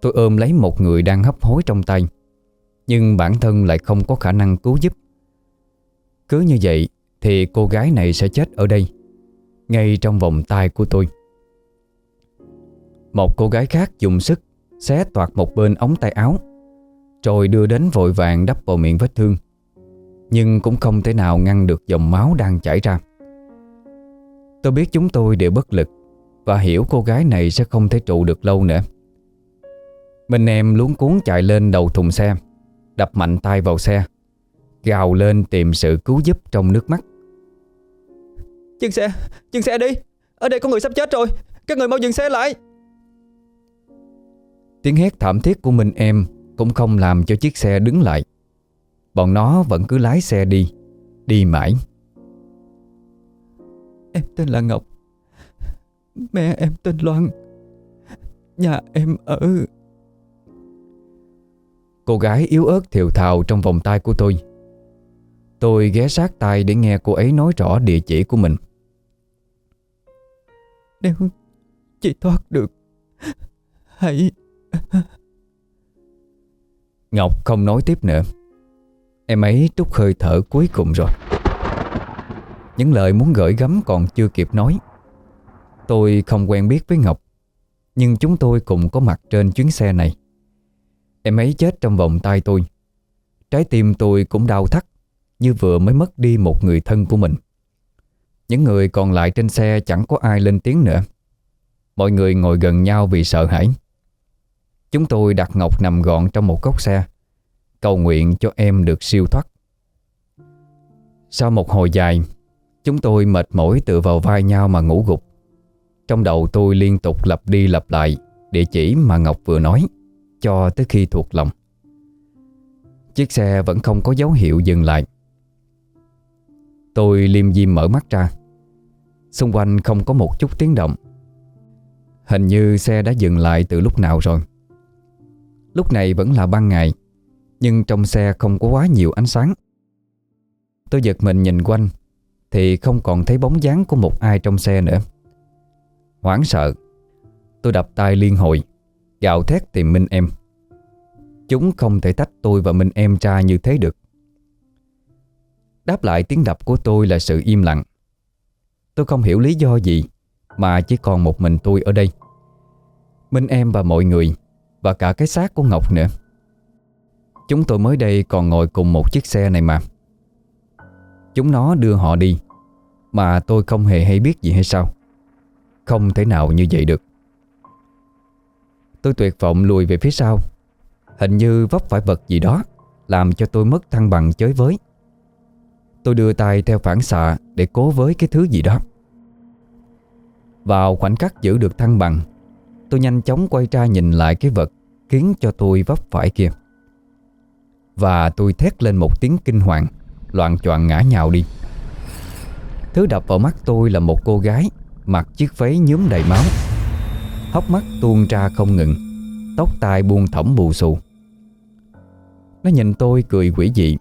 Tôi ôm lấy một người đang hấp hối trong tay, Nhưng bản thân lại không có khả năng cứu giúp. Cứ như vậy Thì cô gái này sẽ chết ở đây, Ngay trong vòng tay của tôi. Một cô gái khác dùng sức Xé toạt một bên ống tay áo Rồi đưa đến vội vàng đắp vào miệng vết thương. Nhưng cũng không thể nào ngăn được dòng máu đang chảy ra. Tôi biết chúng tôi đều bất lực và hiểu cô gái này sẽ không thể trụ được lâu nữa. Mình em luống cuốn chạy lên đầu thùng xe Đập mạnh tay vào xe Gào lên tìm sự cứu giúp trong nước mắt. Dừng xe, dừng xe đi. Ở đây có người sắp chết rồi. Các người mau dừng xe lại. Tiếng hét thảm thiết của mình em Cũng không làm cho chiếc xe đứng lại. Bọn nó vẫn cứ lái xe đi Đi mãi. Em tên là Ngọc. Mẹ em tên Loan. Nhà em ở. Cô gái yếu ớt thiều thào trong vòng tay của tôi. Tôi ghé sát tay để nghe cô ấy nói rõ địa chỉ của mình. Nếu chị thoát được Hãy Ngọc không nói tiếp nữa. Em ấy trút hơi thở cuối cùng rồi. Những lời muốn gửi gắm còn chưa kịp nói. Tôi không quen biết với Ngọc, Nhưng chúng tôi cùng có mặt trên chuyến xe này. Em ấy chết trong vòng tay tôi. Trái tim tôi cũng đau thắt, Như vừa mới mất đi một người thân của mình. Những người còn lại trên xe chẳng có ai lên tiếng nữa. Mọi người ngồi gần nhau vì sợ hãi. Chúng tôi đặt Ngọc nằm gọn trong một cốc xe, Cầu nguyện cho em được siêu thoát. Sau một hồi dài, Chúng tôi mệt mỏi tựa vào vai nhau mà ngủ gục. Trong đầu tôi liên tục lặp đi lặp lại Địa chỉ mà Ngọc vừa nói, Cho tới khi thuộc lòng. Chiếc xe vẫn không có dấu hiệu dừng lại. Tôi liêm diêm mở mắt ra. Xung quanh không có một chút tiếng động. Hình như xe đã dừng lại từ lúc nào rồi. Lúc này vẫn là ban ngày, Nhưng trong xe không có quá nhiều ánh sáng. Tôi giật mình nhìn quanh, Thì không còn thấy bóng dáng của một ai trong xe nữa. Hoảng sợ, Tôi đập tay liên hồi Gạo thét tìm Minh em. Chúng không thể tách tôi và Minh em ra như thế được. Đáp lại tiếng đập của tôi là sự im lặng. Tôi không hiểu lý do gì Mà chỉ còn một mình tôi ở đây. Minh em và mọi người và cả cái xác của Ngọc nữa. Chúng tôi mới đây còn ngồi cùng một chiếc xe này mà. Chúng nó đưa họ đi, Mà tôi không hề hay biết gì hay sao. Không thể nào như vậy được. Tôi tuyệt vọng lùi về phía sau. Hình như vấp phải vật gì đó Làm cho tôi mất thăng bằng chới với. Tôi đưa tay theo phản xạ Để cố với cái thứ gì đó. Vào khoảnh khắc giữ được thăng bằng Tôi nhanh chóng quay ra nhìn lại cái vật Khiến cho tôi vấp phải kia. Và tôi thét lên một tiếng kinh hoàng, Loạn choạng ngã nhào đi. Thứ đập vào mắt tôi là một cô gái Mặc chiếc váy nhúm đầy máu. Hốc mắt tuôn ra không ngừng, Tóc tai buông thõng bù xù. Nó nhìn tôi cười quỷ dị.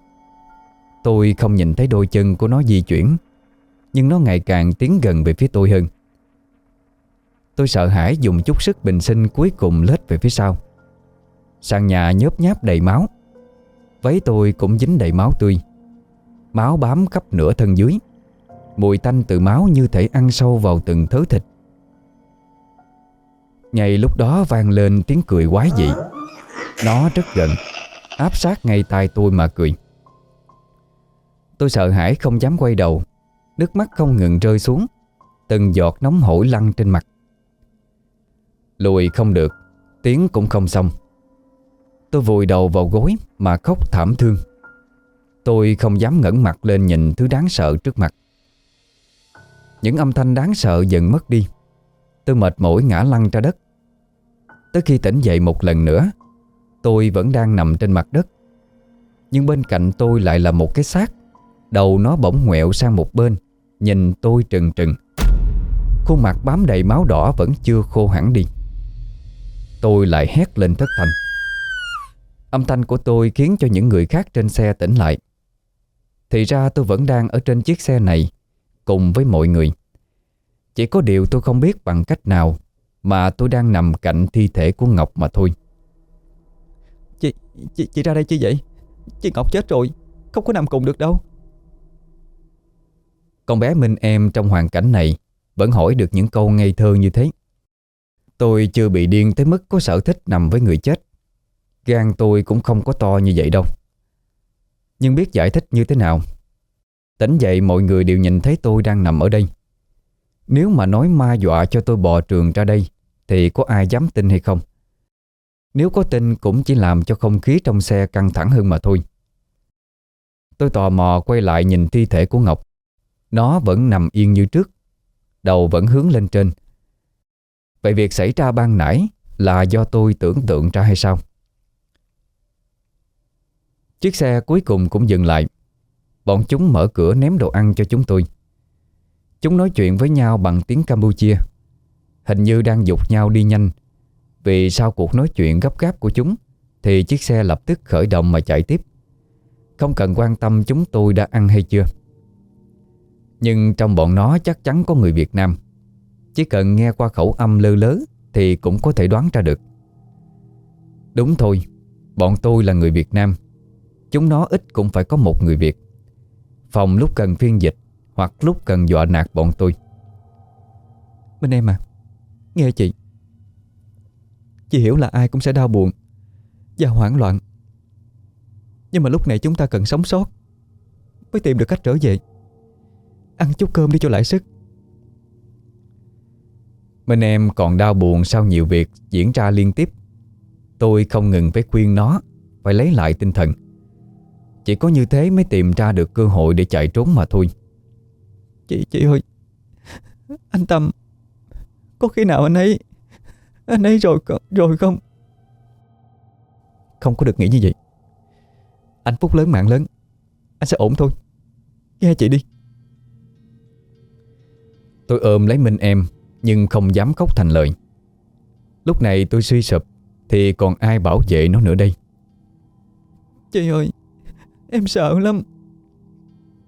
Tôi không nhìn thấy đôi chân của nó di chuyển, Nhưng nó ngày càng tiến gần về phía tôi hơn. Tôi sợ hãi dùng chút sức bình sinh cuối cùng lết về phía sau. Sàn nhà nhớp nháp đầy máu. Váy tôi cũng dính đầy máu tươi. Máu bám khắp nửa thân dưới. Mùi tanh từ máu như thể ăn sâu vào từng thớ thịt. Ngay lúc đó vang lên tiếng cười quái dị. Nó rất gần. Áp sát ngay tai tôi mà cười. Tôi sợ hãi không dám quay đầu. Nước mắt không ngừng rơi xuống. Từng giọt nóng hổi lăn trên mặt. Lùi không được, Tiếng cũng không xong. Tôi vùi đầu vào gối Mà khóc thảm thương. Tôi không dám ngẩng mặt lên nhìn thứ đáng sợ trước mặt. Những âm thanh đáng sợ dần mất đi. Tôi mệt mỏi ngã lăn ra đất. Tới khi tỉnh dậy một lần nữa, Tôi vẫn đang nằm trên mặt đất. Nhưng bên cạnh tôi lại là một cái xác. Đầu nó bỗng ngoẹo sang một bên, Nhìn tôi trừng trừng. Khuôn mặt bám đầy máu đỏ vẫn chưa khô hẳn đi. Tôi lại hét lên thất thanh. Âm thanh của tôi khiến cho những người khác trên xe tỉnh lại. Thì ra tôi vẫn đang ở trên chiếc xe này Cùng với mọi người. Chỉ có điều tôi không biết bằng cách nào Mà tôi đang nằm cạnh thi thể của Ngọc mà thôi. Chị, chị, chị ra đây chi vậy? Chị Ngọc chết rồi Không có nằm cùng được đâu. Con bé Minh em trong hoàn cảnh này Vẫn hỏi được những câu ngây thơ như thế Tôi chưa bị điên tới mức có sở thích nằm với người chết. Gan tôi cũng không có to như vậy đâu. Nhưng biết giải thích như thế nào? Tỉnh dậy mọi người đều nhìn thấy tôi đang nằm ở đây. Nếu mà nói ma dọa cho tôi bò trường ra đây, Thì có ai dám tin hay không? Nếu có tin cũng chỉ làm cho không khí trong xe căng thẳng hơn mà thôi. Tôi tò mò quay lại nhìn thi thể của Ngọc. Nó vẫn nằm yên như trước. Đầu vẫn hướng lên trên. Vậy việc xảy ra ban nãy Là do tôi tưởng tượng ra hay sao? Chiếc xe cuối cùng cũng dừng lại. Bọn chúng mở cửa ném đồ ăn cho chúng tôi. Chúng nói chuyện với nhau bằng tiếng Campuchia. Hình như đang dục nhau đi nhanh. Vì sau cuộc nói chuyện gấp gáp của chúng, Thì chiếc xe lập tức khởi động mà chạy tiếp. Không cần quan tâm chúng tôi đã ăn hay chưa. Nhưng trong bọn nó chắc chắn có người Việt Nam. Chỉ cần nghe qua khẩu âm lơ lớ Thì cũng có thể đoán ra được. Đúng thôi, Bọn tôi là người Việt Nam. Chúng nó ít cũng phải có một người Việt. Phòng lúc cần phiên dịch Hoặc lúc cần dọa nạt bọn tôi. Minh em à Nghe chị. Chị hiểu là ai cũng sẽ đau buồn Và hoảng loạn. Nhưng mà lúc này chúng ta cần sống sót Mới tìm được cách trở về. Ăn chút cơm đi cho lại sức. Minh em còn đau buồn sau nhiều việc diễn ra liên tiếp. Tôi không ngừng phải khuyên nó Phải lấy lại tinh thần. Chỉ có như thế mới tìm ra được cơ hội để chạy trốn mà thôi. Chị, chị ơi Anh Tâm Có khi nào anh ấy Anh ấy rồi rồi không? Không có được nghĩ như vậy. Anh Phúc lớn mạng lớn Anh sẽ ổn thôi. Nghe chị đi. Tôi ôm lấy Minh em Nhưng không dám khóc thành lời. Lúc này tôi suy sụp Thì còn ai bảo vệ nó nữa đây? Chị ơi Em sợ lắm.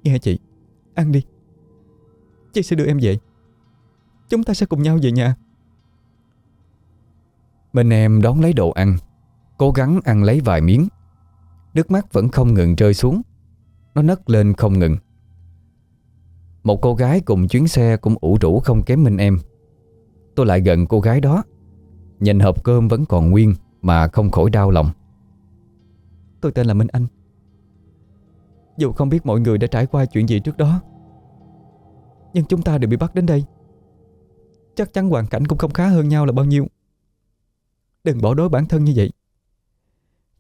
Nghe chị Ăn đi. Chị sẽ đưa em về. Chúng ta sẽ cùng nhau về nhà. Minh em đón lấy đồ ăn Cố gắng ăn lấy vài miếng. Nước mắt vẫn không ngừng rơi xuống. Nó nấc lên không ngừng. Một cô gái cùng chuyến xe cũng ủ rũ không kém Minh em Tôi lại gần cô gái đó. Nhìn hộp cơm vẫn còn nguyên Mà không khỏi đau lòng. Tôi tên là Minh Anh. Dù không biết mọi người đã trải qua chuyện gì trước đó Nhưng chúng ta đều bị bắt đến đây. Chắc chắn hoàn cảnh cũng không khá hơn nhau là bao nhiêu. Đừng bỏ đối bản thân như vậy.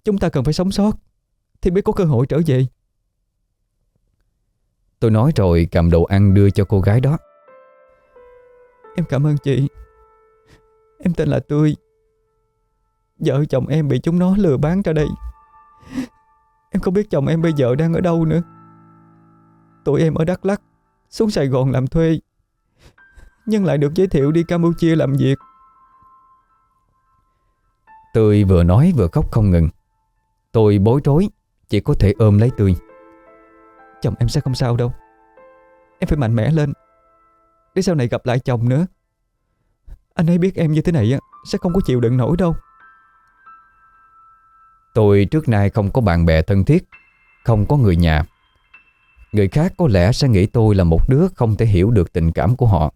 Chúng ta cần phải sống sót Thì mới có cơ hội trở về. Tôi nói rồi cầm đồ ăn đưa cho cô gái đó. Em cảm ơn chị Em tên là Tươi. Vợ chồng em bị chúng nó lừa bán ra đây. Em không biết chồng em bây giờ đang ở đâu nữa. Tụi em ở Đắk Lắk Xuống Sài Gòn làm thuê Nhưng lại được giới thiệu đi Campuchia làm việc. Tươi vừa nói vừa khóc không ngừng. Tôi bối rối Chỉ có thể ôm lấy Tươi. Chồng em sẽ không sao đâu. Em phải mạnh mẽ lên. Để sau này gặp lại chồng nữa anh ấy biết em như thế này á, Sẽ không có chịu đựng nổi đâu. Tôi trước nay không có bạn bè thân thiết, Không có người nhà. Người khác có lẽ sẽ nghĩ tôi là một đứa không thể hiểu được tình cảm của họ.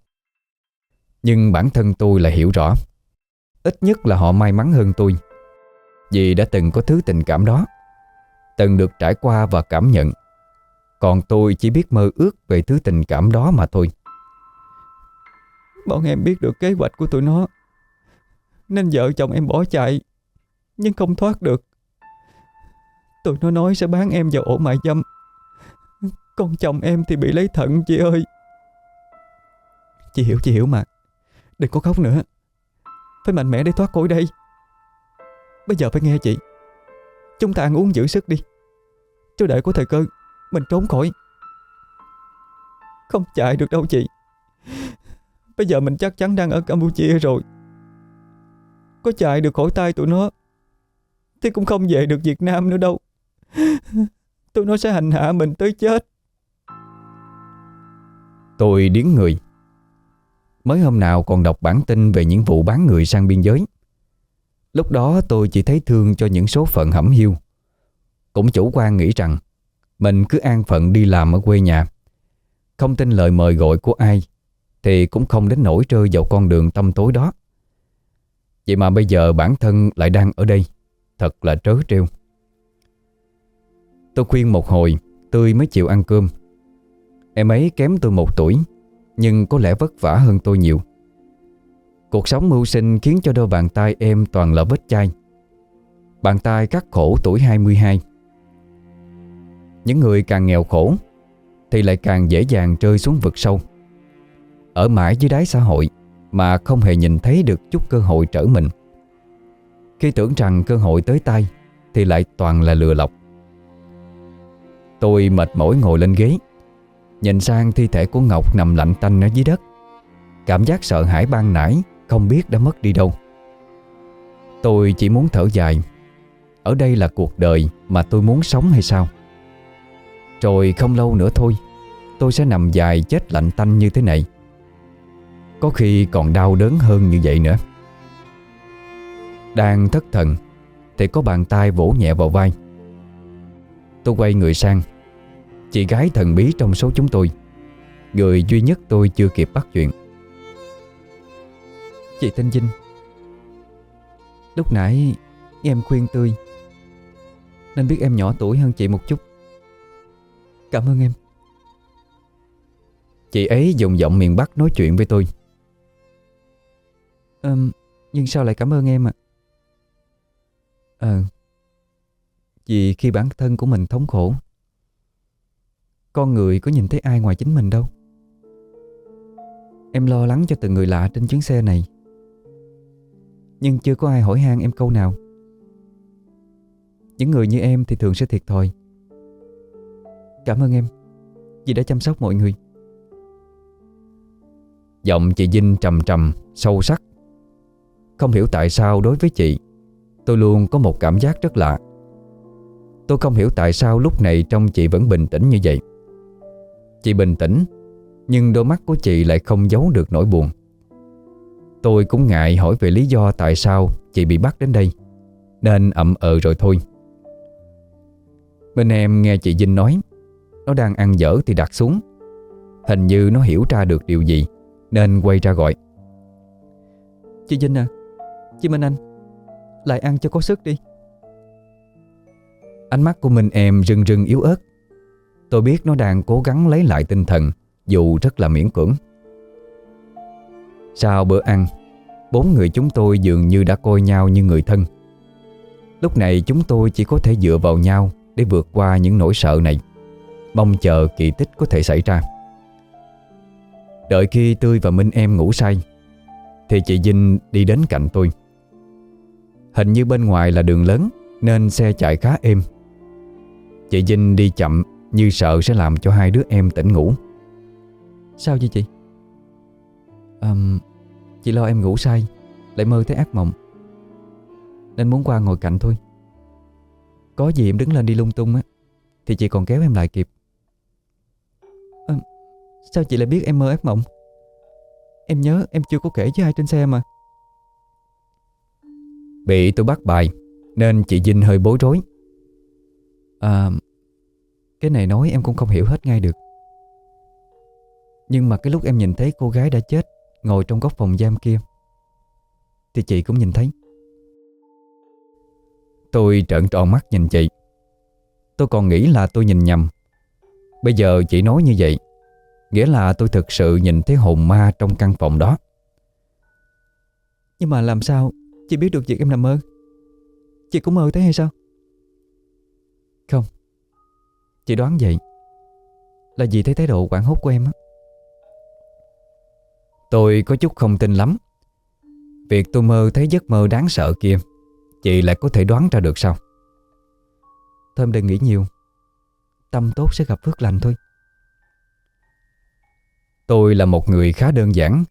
Nhưng bản thân tôi là hiểu rõ. Ít nhất là họ may mắn hơn tôi, Vì đã từng có thứ tình cảm đó, Từng được trải qua và cảm nhận. Còn tôi chỉ biết mơ ước về thứ tình cảm đó mà thôi. Bọn em biết được kế hoạch của tụi nó. Nên vợ chồng em bỏ chạy, Nhưng không thoát được. Tụi nó nói sẽ bán em vào ổ mại dâm. Con chồng em thì bị lấy thận, chị ơi. Chị hiểu chị hiểu mà. Đừng có khóc nữa. Phải mạnh mẽ để thoát khỏi đây. Bây giờ phải nghe chị. Chúng ta ăn uống giữ sức đi. Chứ đợi có thời cơ, Mình trốn khỏi. Không chạy được đâu chị. Bây giờ mình chắc chắn đang ở Campuchia rồi. Có chạy được khỏi tay tụi nó. Thì cũng không về được Việt Nam nữa đâu. Tụi nó sẽ hành hạ mình tới chết. Tôi điếng người. Mới hôm nào còn đọc bản tin về những vụ bán người sang biên giới. Lúc đó tôi chỉ thấy thương cho những số phận hẩm hiu. Cũng chủ quan nghĩ rằng, Mình cứ an phận đi làm ở quê nhà. Không tin lời mời gọi của ai. Thì cũng không đến nỗi rơi vào con đường tâm tối đó. Vậy mà bây giờ bản thân lại đang ở đây, Thật là trớ trêu. Tôi khuyên một hồi Tươi mới chịu ăn cơm. Em ấy kém tôi một tuổi, Nhưng có lẽ vất vả hơn tôi nhiều. Cuộc sống mưu sinh khiến cho đôi bàn tay em toàn là vết chai. Bàn tay cắt khổ tuổi 22 Những người càng nghèo khổ, Thì lại càng dễ dàng rơi xuống vực sâu. Ở mãi dưới đáy xã hội Mà không hề nhìn thấy được chút cơ hội trở mình. Khi tưởng rằng cơ hội tới tay Thì lại toàn là lừa lọc. Tôi mệt mỏi ngồi lên ghế, Nhìn sang thi thể của Ngọc nằm lạnh tanh ở dưới đất. Cảm giác sợ hãi ban nãy, Không biết đã mất đi đâu. Tôi chỉ muốn thở dài. Ở đây là cuộc đời Mà tôi muốn sống hay sao? Rồi không lâu nữa thôi, Tôi sẽ nằm dài chết lạnh tanh như thế này. Có khi còn đau đớn hơn như vậy nữa. Đang thất thần, Thì có bàn tay vỗ nhẹ vào vai. Tôi quay người sang. Chị gái thần bí trong số chúng tôi, Người duy nhất tôi chưa kịp bắt chuyện. Chị tên Vinh. Lúc nãy em khuyên Tươi Nên biết em nhỏ tuổi hơn chị một chút. Cảm ơn em. Chị ấy dùng giọng miền Bắc nói chuyện với tôi um, Nhưng sao lại cảm ơn em ạ? Ờ Vì khi bản thân của mình thống khổ Con người có nhìn thấy ai ngoài chính mình đâu. Em lo lắng cho từng người lạ trên chuyến xe này Nhưng chưa có ai hỏi han em câu nào. Những người như em thì thường sẽ thiệt thòi. Cảm ơn em Vì đã chăm sóc mọi người. Giọng chị Vinh trầm trầm, sâu sắc. Không hiểu tại sao đối với chị, Tôi luôn có một cảm giác rất lạ. Tôi không hiểu tại sao lúc này trong chị vẫn bình tĩnh như vậy. Chị bình tĩnh, Nhưng đôi mắt của chị lại không giấu được nỗi buồn. Tôi cũng ngại hỏi về lý do tại sao chị bị bắt đến đây, Nên ậm ờ rồi thôi. Bên em nghe chị Vinh nói, Nó đang ăn dở thì đặt xuống. Hình như nó hiểu ra được điều gì, Nên quay ra gọi. Chị Vinh à Chị Minh Anh. Lại ăn cho có sức đi. Ánh mắt của Minh em rưng rưng yếu ớt. Tôi biết nó đang cố gắng lấy lại tinh thần, Dù rất là miễn cưỡng. Sau bữa ăn, Bốn người chúng tôi dường như đã coi nhau như người thân. Lúc này chúng tôi chỉ có thể dựa vào nhau Để vượt qua những nỗi sợ này. Mong chờ kỳ tích có thể xảy ra. Đợi khi Tươi và Minh em ngủ say, Thì chị Vinh đi đến cạnh tôi. Hình như bên ngoài là đường lớn Nên xe chạy khá êm. Chị Vinh đi chậm Như sợ sẽ làm cho hai đứa em tỉnh ngủ. Sao vậy chị? À, chị lo em ngủ say Lại mơ thấy ác mộng. Nên muốn qua ngồi cạnh thôi. Có gì em đứng lên đi lung tung á Thì chị còn kéo em lại kịp. À, Sao chị lại biết em mơ ác mộng? Em nhớ em chưa có kể với ai trên xe mà. Bị tôi bắt bài, Nên chị Vinh hơi bối rối. À Cái này nói em cũng không hiểu hết ngay được. Nhưng mà cái lúc em nhìn thấy cô gái đã chết Ngồi trong góc phòng giam kia, Thì chị cũng nhìn thấy. Tôi trợn tròn mắt nhìn chị. Tôi còn nghĩ là tôi nhìn nhầm. Bây giờ chị nói như vậy, Nghĩa là tôi thực sự nhìn thấy hồn ma trong căn phòng đó. Nhưng mà làm sao Chị biết được việc em nằm mơ. Chị cũng mơ thấy hay sao? Không. Chị đoán vậy Là vì thấy thái độ quảng hốt của em á. Tôi có chút không tin lắm. Việc tôi mơ thấy giấc mơ đáng sợ kia, Chị lại có thể đoán ra được sao? Thôi em đừng nghĩ nhiều. Tâm tốt sẽ gặp phước lành thôi. Tôi là một người khá đơn giản,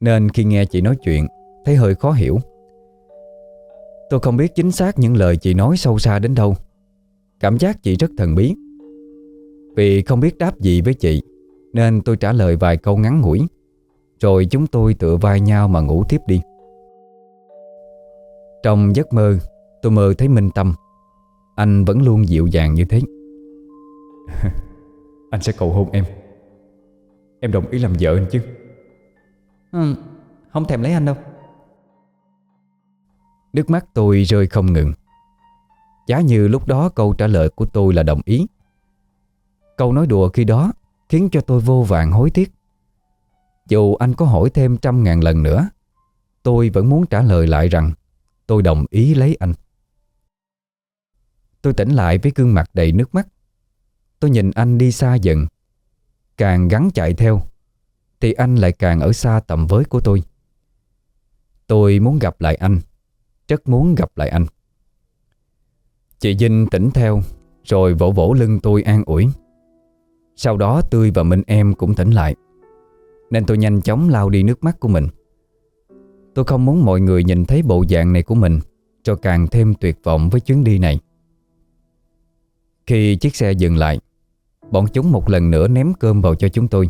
Nên khi nghe chị nói chuyện, Thấy hơi khó hiểu. Tôi không biết chính xác những lời chị nói sâu xa đến đâu. Cảm giác chị rất thần bí. Vì không biết đáp gì với chị Nên tôi trả lời vài câu ngắn ngủi. Rồi chúng tôi tựa vai nhau mà ngủ tiếp đi. Trong giấc mơ Tôi mơ thấy Minh Tâm. Anh vẫn luôn dịu dàng như thế. Anh sẽ cầu hôn em. Em đồng ý làm vợ anh chứ? Ừ, Không thèm lấy anh đâu Nước mắt tôi rơi không ngừng. Giá như lúc đó câu trả lời của tôi là đồng ý. Câu nói đùa khi đó Khiến cho tôi vô vàng hối tiếc. Dù anh có hỏi thêm trăm ngàn lần nữa, Tôi vẫn muốn trả lời lại rằng Tôi đồng ý lấy anh. Tôi tỉnh lại với gương mặt đầy nước mắt. Tôi nhìn anh đi xa dần. Càng gắn chạy theo, Thì anh lại càng ở xa tầm với của tôi. Tôi muốn gặp lại anh rất muốn gặp lại anh. Chị Vinh tỉnh theo, Rồi vỗ vỗ lưng tôi an ủi. Sau đó tôi và Minh em cũng tỉnh lại. Nên tôi nhanh chóng lau đi nước mắt của mình. Tôi không muốn mọi người nhìn thấy bộ dạng này của mình, Cho càng thêm tuyệt vọng với chuyến đi này. Khi chiếc xe dừng lại, Bọn chúng một lần nữa ném cơm vào cho chúng tôi.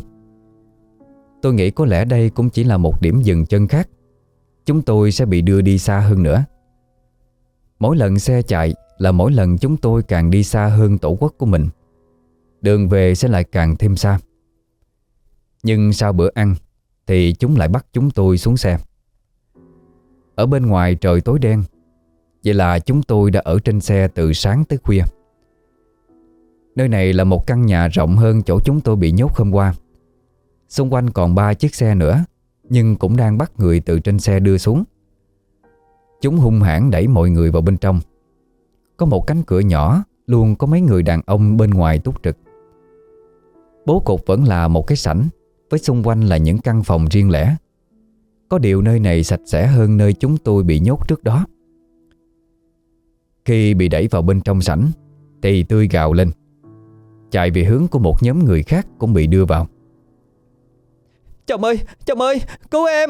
Tôi nghĩ có lẽ đây cũng chỉ là một điểm dừng chân khác. Chúng tôi sẽ bị đưa đi xa hơn nữa. Mỗi lần xe chạy là mỗi lần chúng tôi càng đi xa hơn tổ quốc của mình. Đường về sẽ lại càng thêm xa. Nhưng sau bữa ăn Thì chúng lại bắt chúng tôi xuống xe. Ở bên ngoài trời tối đen, Vậy là chúng tôi đã ở trên xe từ sáng tới khuya. Nơi này là một căn nhà rộng hơn chỗ chúng tôi bị nhốt hôm qua. Xung quanh còn ba chiếc xe nữa. Nhưng cũng đang bắt người từ trên xe đưa xuống. Chúng hung hãn đẩy mọi người vào bên trong. Có một cánh cửa nhỏ, Luôn có mấy người đàn ông bên ngoài túc trực. Bố cục vẫn là một cái sảnh, Với xung quanh là những căn phòng riêng lẻ. Có điều nơi này sạch sẽ hơn nơi chúng tôi bị nhốt trước đó. Khi bị đẩy vào bên trong sảnh, Thì tươi gào lên. Chạy về hướng của một nhóm người khác cũng bị đưa vào. Chồng ơi Chồng ơi, Cứu em.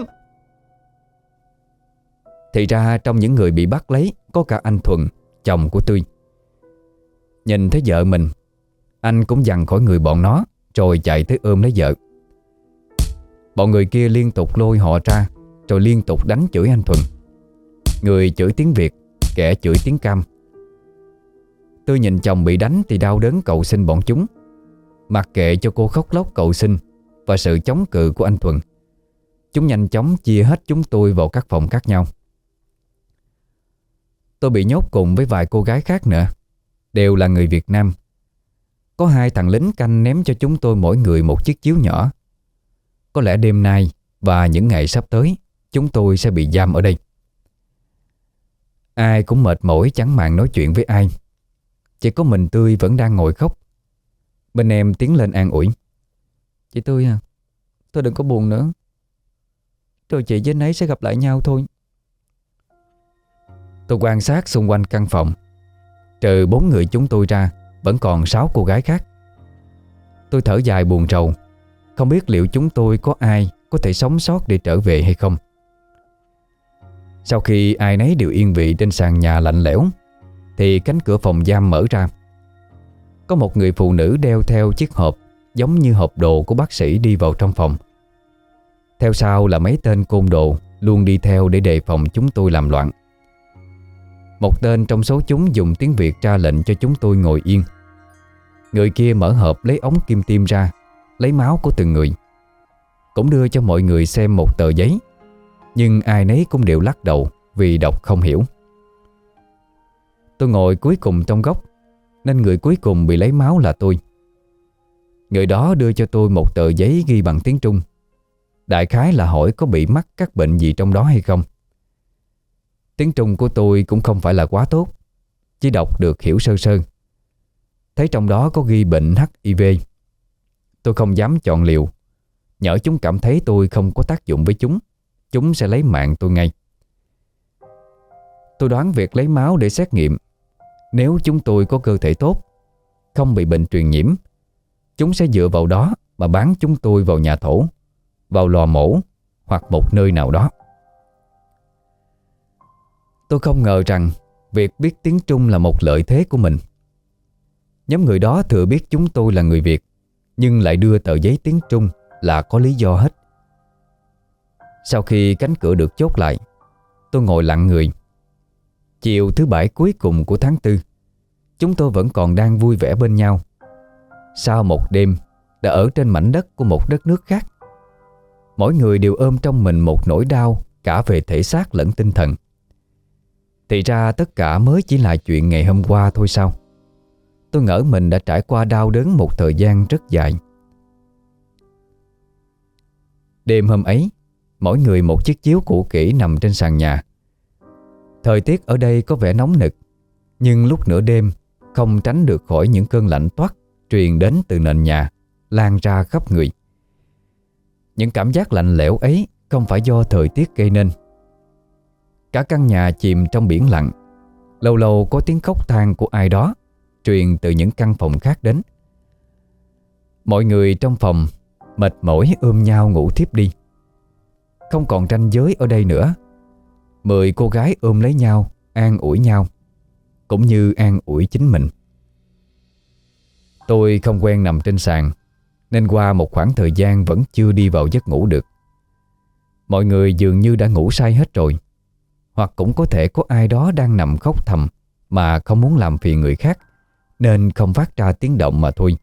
Thì ra trong những người bị bắt lấy, Có cả anh Thuần, Chồng của Tươi Nhìn thấy vợ mình, Anh cũng dằn khỏi người bọn nó Rồi chạy tới ôm lấy vợ. Bọn người kia liên tục lôi họ ra, Rồi liên tục đánh chửi anh Thuần. Người chửi tiếng Việt, Kẻ chửi tiếng Cam. Tôi nhìn chồng bị đánh thì đau đớn cầu xin bọn chúng. Mặc kệ cho cô khóc lóc cầu xin và sự chống cự của anh Thuần. Chúng nhanh chóng chia hết chúng tôi vào các phòng khác nhau. Tôi bị nhốt cùng với vài cô gái khác nữa, Đều là người Việt Nam. Có hai thằng lính canh ném cho chúng tôi mỗi người một chiếc chiếu nhỏ. Có lẽ đêm nay và những ngày sắp tới, Chúng tôi sẽ bị giam ở đây. Ai cũng mệt mỏi chẳng màng nói chuyện với ai. Chỉ có mình Tươi vẫn đang ngồi khóc. Bên em tiến lên an ủi. Chị Tươi à Tôi đừng có buồn nữa. Rồi chị với anh ấy sẽ gặp lại nhau thôi. Tôi quan sát xung quanh căn phòng. Trừ bốn người chúng tôi ra, Vẫn còn sáu cô gái khác. Tôi thở dài buồn rầu. Không biết liệu chúng tôi có ai Có thể sống sót để trở về hay không. Sau khi ai nấy đều yên vị Trên sàn nhà lạnh lẽo, Thì cánh cửa phòng giam mở ra. Có một người phụ nữ đeo theo chiếc hộp. Giống như hộp đồ của bác sĩ đi vào trong phòng. Theo sau là mấy tên côn đồ Luôn đi theo để đề phòng chúng tôi làm loạn. Một tên trong số chúng dùng tiếng Việt ra lệnh cho chúng tôi ngồi yên. Người kia mở hộp lấy ống kim tiêm ra, Lấy máu của từng người. Cũng đưa cho mọi người xem một tờ giấy, Nhưng ai nấy cũng đều lắc đầu Vì đọc không hiểu. Tôi ngồi cuối cùng trong góc, Nên người cuối cùng bị lấy máu là tôi. Người đó đưa cho tôi một tờ giấy ghi bằng tiếng Trung. Đại khái là hỏi có bị mắc các bệnh gì trong đó hay không. Tiếng Trung của tôi cũng không phải là quá tốt, Chỉ đọc được hiểu sơ sơ. Thấy trong đó có ghi bệnh HIV Tôi không dám chọn liều. Nhỡ chúng cảm thấy tôi không có tác dụng với chúng Chúng sẽ lấy mạng tôi ngay. Tôi đoán việc lấy máu để xét nghiệm. Nếu chúng tôi có cơ thể tốt, Không bị bệnh truyền nhiễm Chúng sẽ dựa vào đó Mà bán chúng tôi vào nhà thổ, Vào lò mổ Hoặc một nơi nào đó. Tôi không ngờ rằng Việc biết tiếng Trung là một lợi thế của mình. Nhóm người đó thừa biết chúng tôi là người Việt, Nhưng lại đưa tờ giấy tiếng Trung Là có lý do hết. Sau khi cánh cửa được chốt lại, Tôi ngồi lặng người. Chiều thứ bảy cuối cùng của tháng tư, Chúng tôi vẫn còn đang vui vẻ bên nhau. Sau một đêm, Đã ở trên mảnh đất của một đất nước khác. Mỗi người đều ôm trong mình một nỗi đau Cả về thể xác lẫn tinh thần. Thì ra tất cả mới chỉ là chuyện ngày hôm qua thôi sao? Tôi ngỡ mình đã trải qua đau đớn một thời gian rất dài. Đêm hôm ấy, Mỗi người một chiếc chiếu cũ kỹ nằm trên sàn nhà. Thời tiết ở đây có vẻ nóng nực, Nhưng lúc nửa đêm Không tránh được khỏi những cơn lạnh toát. Truyền đến từ nền nhà, Lan ra khắp người. Những cảm giác lạnh lẽo ấy Không phải do thời tiết gây nên. Cả căn nhà chìm trong biển lặng. Lâu lâu có tiếng khóc than của ai đó Truyền từ những căn phòng khác đến. Mọi người trong phòng Mệt mỏi ôm nhau ngủ thiếp đi. Không còn tranh giới ở đây nữa. Mười cô gái ôm lấy nhau, An ủi nhau, Cũng như an ủi chính mình. Tôi không quen nằm trên sàn, Nên qua một khoảng thời gian Vẫn chưa đi vào giấc ngủ được. Mọi người dường như đã ngủ say hết rồi, hoặc cũng có thể có ai đó đang nằm khóc thầm Mà không muốn làm phiền người khác, Nên không phát ra tiếng động mà thôi.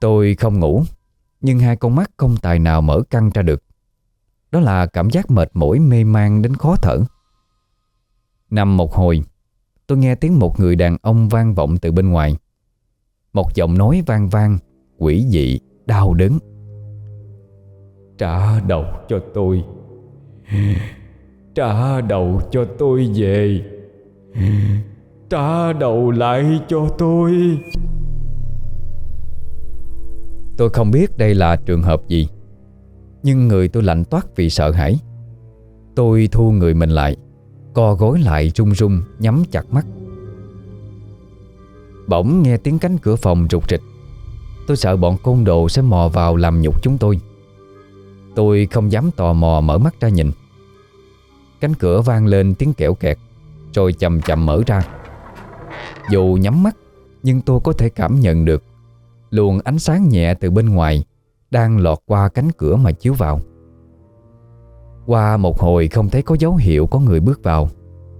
Tôi không ngủ, Nhưng hai con mắt không tài nào mở căng ra được. Đó là cảm giác mệt mỏi, mê man đến khó thở. Nằm một hồi, Tôi nghe tiếng một người đàn ông vang vọng từ bên ngoài. Một giọng nói vang vang Quỷ dị, đau đớn. Trả đầu cho tôi. Trả đầu cho tôi về. Trả đầu lại cho tôi. Tôi không biết đây là trường hợp gì Nhưng người tôi lạnh toát vì sợ hãi. Tôi thu người mình lại Co gối lại run run Nhắm chặt mắt. Bỗng nghe tiếng cánh cửa phòng rụt rịch. Tôi sợ bọn côn đồ sẽ mò vào làm nhục chúng tôi. Tôi không dám tò mò mở mắt ra nhìn. Cánh cửa vang lên tiếng kẹo kẹt, Rồi chậm chậm mở ra. Dù nhắm mắt, Nhưng tôi có thể cảm nhận được Luồng ánh sáng nhẹ từ bên ngoài Đang lọt qua cánh cửa mà chiếu vào. Qua một hồi không thấy có dấu hiệu có người bước vào,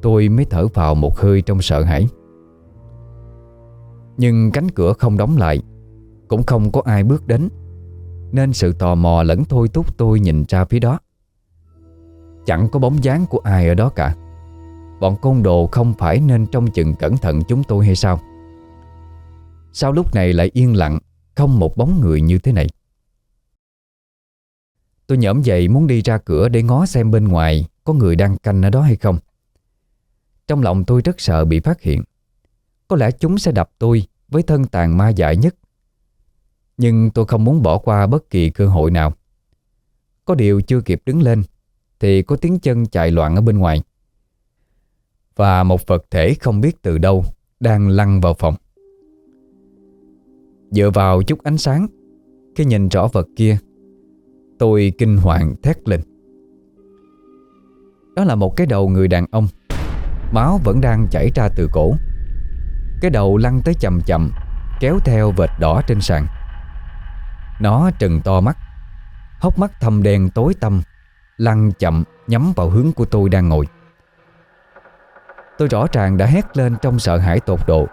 Tôi mới thở vào một hơi trong sợ hãi. Nhưng cánh cửa không đóng lại, Cũng không có ai bước đến, Nên sự tò mò lẫn thôi thúc tôi nhìn ra phía đó. Chẳng có bóng dáng của ai ở đó cả. Bọn côn đồ không phải nên trông chừng cẩn thận chúng tôi hay sao? Sao lúc này lại yên lặng, Không một bóng người như thế này? Tôi nhỡm dậy muốn đi ra cửa để ngó xem bên ngoài Có người đang canh ở đó hay không. Trong lòng tôi rất sợ bị phát hiện. Có lẽ chúng sẽ đập tôi Với thân tàn ma dại nhất. Nhưng tôi không muốn bỏ qua bất kỳ cơ hội nào. Có điều chưa kịp đứng lên, Thì có tiếng chân chạy loạn ở bên ngoài. Và một vật thể không biết từ đâu Đang lăn vào phòng. Dựa vào chút ánh sáng, Khi nhìn rõ vật kia, Tôi kinh hoàng thét lên. Đó là một cái đầu người đàn ông. Máu vẫn đang chảy ra từ cổ. Cái đầu lăn tới chậm chậm, Kéo theo vệt đỏ trên sàn. Nó trừng to mắt, Hốc mắt thâm đen tối tăm, Lăn chậm nhắm vào hướng của tôi đang ngồi. Tôi rõ ràng đã hét lên trong sợ hãi tột độ,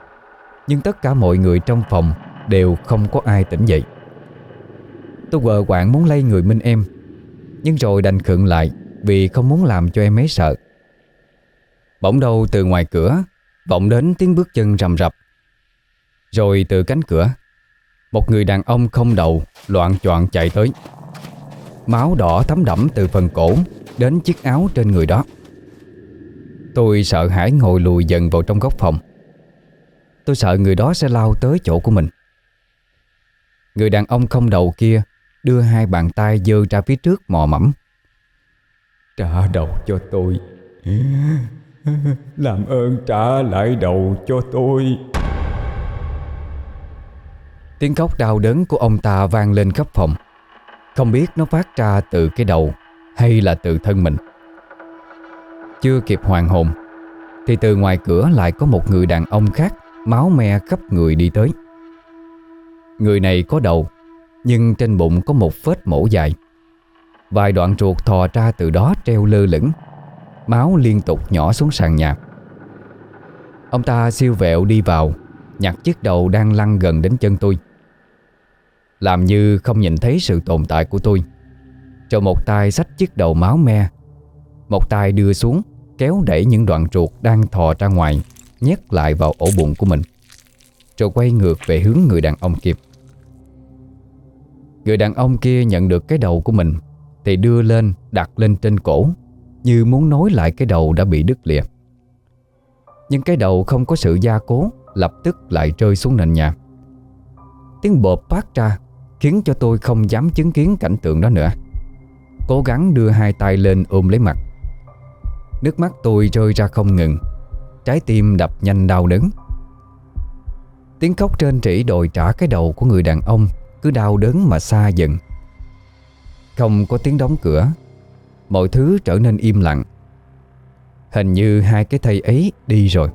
Nhưng tất cả mọi người trong phòng Đều không có ai tỉnh dậy. Tôi vờ quạng muốn lay người Minh em, Nhưng rồi đành khựng lại Vì không muốn làm cho em ấy sợ. Bỗng đâu từ ngoài cửa Vọng đến tiếng bước chân rầm rập. Rồi từ cánh cửa, Một người đàn ông không đầu, Loạn choạng chạy tới. Máu đỏ thấm đẫm từ phần cổ Đến chiếc áo trên người đó. Tôi sợ hãi ngồi lùi dần vào trong góc phòng. Tôi sợ người đó sẽ lao tới chỗ của mình. Người đàn ông không đầu kia Đưa hai bàn tay dơ ra phía trước mò mẫm. Trả đầu cho tôi. Làm ơn trả lại đầu cho tôi. Tiếng khóc đau đớn của ông ta vang lên khắp phòng. Không biết nó phát ra từ cái đầu Hay là từ thân mình. Chưa kịp hoàn hồn, Thì từ ngoài cửa lại có một người đàn ông khác Máu me khắp người đi tới. Người này có đầu, Nhưng trên bụng có một vết mổ dài. Vài đoạn ruột thò ra từ đó treo lơ lửng. Máu liên tục nhỏ xuống sàn nhà Ông ta siêu vẹo đi vào. Nhặt chiếc đầu đang lăn gần đến chân tôi. Làm như không nhìn thấy sự tồn tại của tôi. Rồi một tay xách chiếc đầu máu me. Một tay đưa xuống, Kéo đẩy những đoạn ruột đang thò ra ngoài, Nhét lại vào ổ bụng của mình. Rồi quay ngược về hướng người đàn ông kia. Người đàn ông kia nhận được cái đầu của mình, Thì đưa lên, đặt lên trên cổ. Như muốn nối lại cái đầu đã bị đứt lìa. Nhưng cái đầu không có sự gia cố, Lập tức lại rơi xuống nền nhà. Tiếng bộp phát ra Khiến cho tôi không dám chứng kiến cảnh tượng đó nữa. Cố gắng đưa hai tay lên ôm lấy mặt. Nước mắt tôi rơi ra không ngừng. Trái tim đập nhanh đau đớn. Tiếng khóc trên trĩ đòi trả cái đầu của người đàn ông Cứ đau đớn mà xa dần. Không có tiếng đóng cửa Mọi thứ trở nên im lặng. Hình như hai cái thây ấy đi rồi.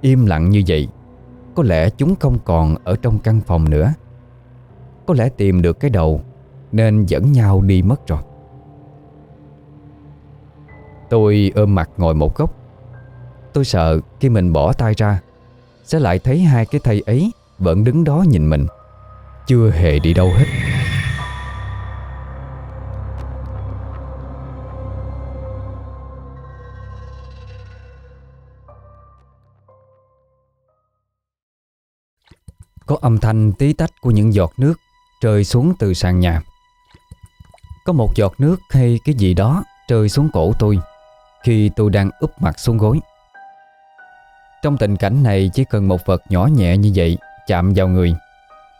Im lặng như vậy, Có lẽ chúng không còn ở trong căn phòng nữa. Có lẽ tìm được cái đầu Nên dẫn nhau đi mất rồi. Tôi ôm mặt ngồi một góc. Tôi sợ khi mình bỏ tay ra, Sẽ lại thấy hai cái thây ấy Vẫn đứng đó nhìn mình. Chưa hề đi đâu hết. Có âm thanh tí tách của những giọt nước Rơi xuống từ sàn nhà. Có một giọt nước hay cái gì đó Rơi xuống cổ tôi Khi tôi đang úp mặt xuống gối. Trong tình cảnh này, Chỉ cần một vật nhỏ nhẹ như vậy Chạm vào người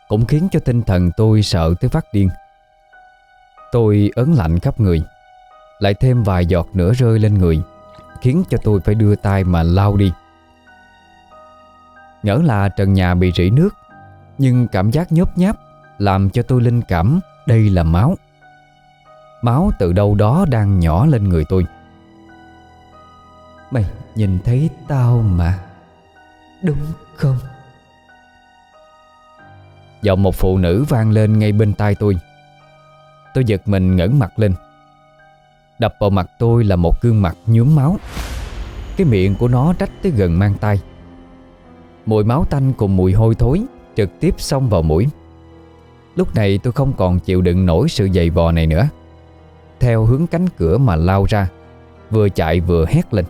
Cũng khiến cho tinh thần tôi sợ tới phát điên. Tôi ớn lạnh khắp người, Lại thêm vài giọt nữa rơi lên người, Khiến cho tôi phải đưa tay mà lau đi. Ngỡ là trần nhà bị rỉ nước nhưng cảm giác nhớp nháp Làm cho tôi linh cảm, đây là máu. Máu từ đâu đó đang nhỏ lên người tôi. Mày nhìn thấy tao mà. Đúng không? Giọng một phụ nữ vang lên ngay bên tai tôi. Tôi giật mình ngẩng mặt lên. Đập vào mặt tôi là một gương mặt nhuốm máu. Cái miệng của nó rách tới gần mang tay Mùi máu tanh cùng mùi hôi thối. Trực tiếp xông vào mũi. Lúc này tôi không còn chịu đựng nổi sự dày vò này nữa. Theo hướng cánh cửa mà lao ra Vừa chạy vừa hét lên.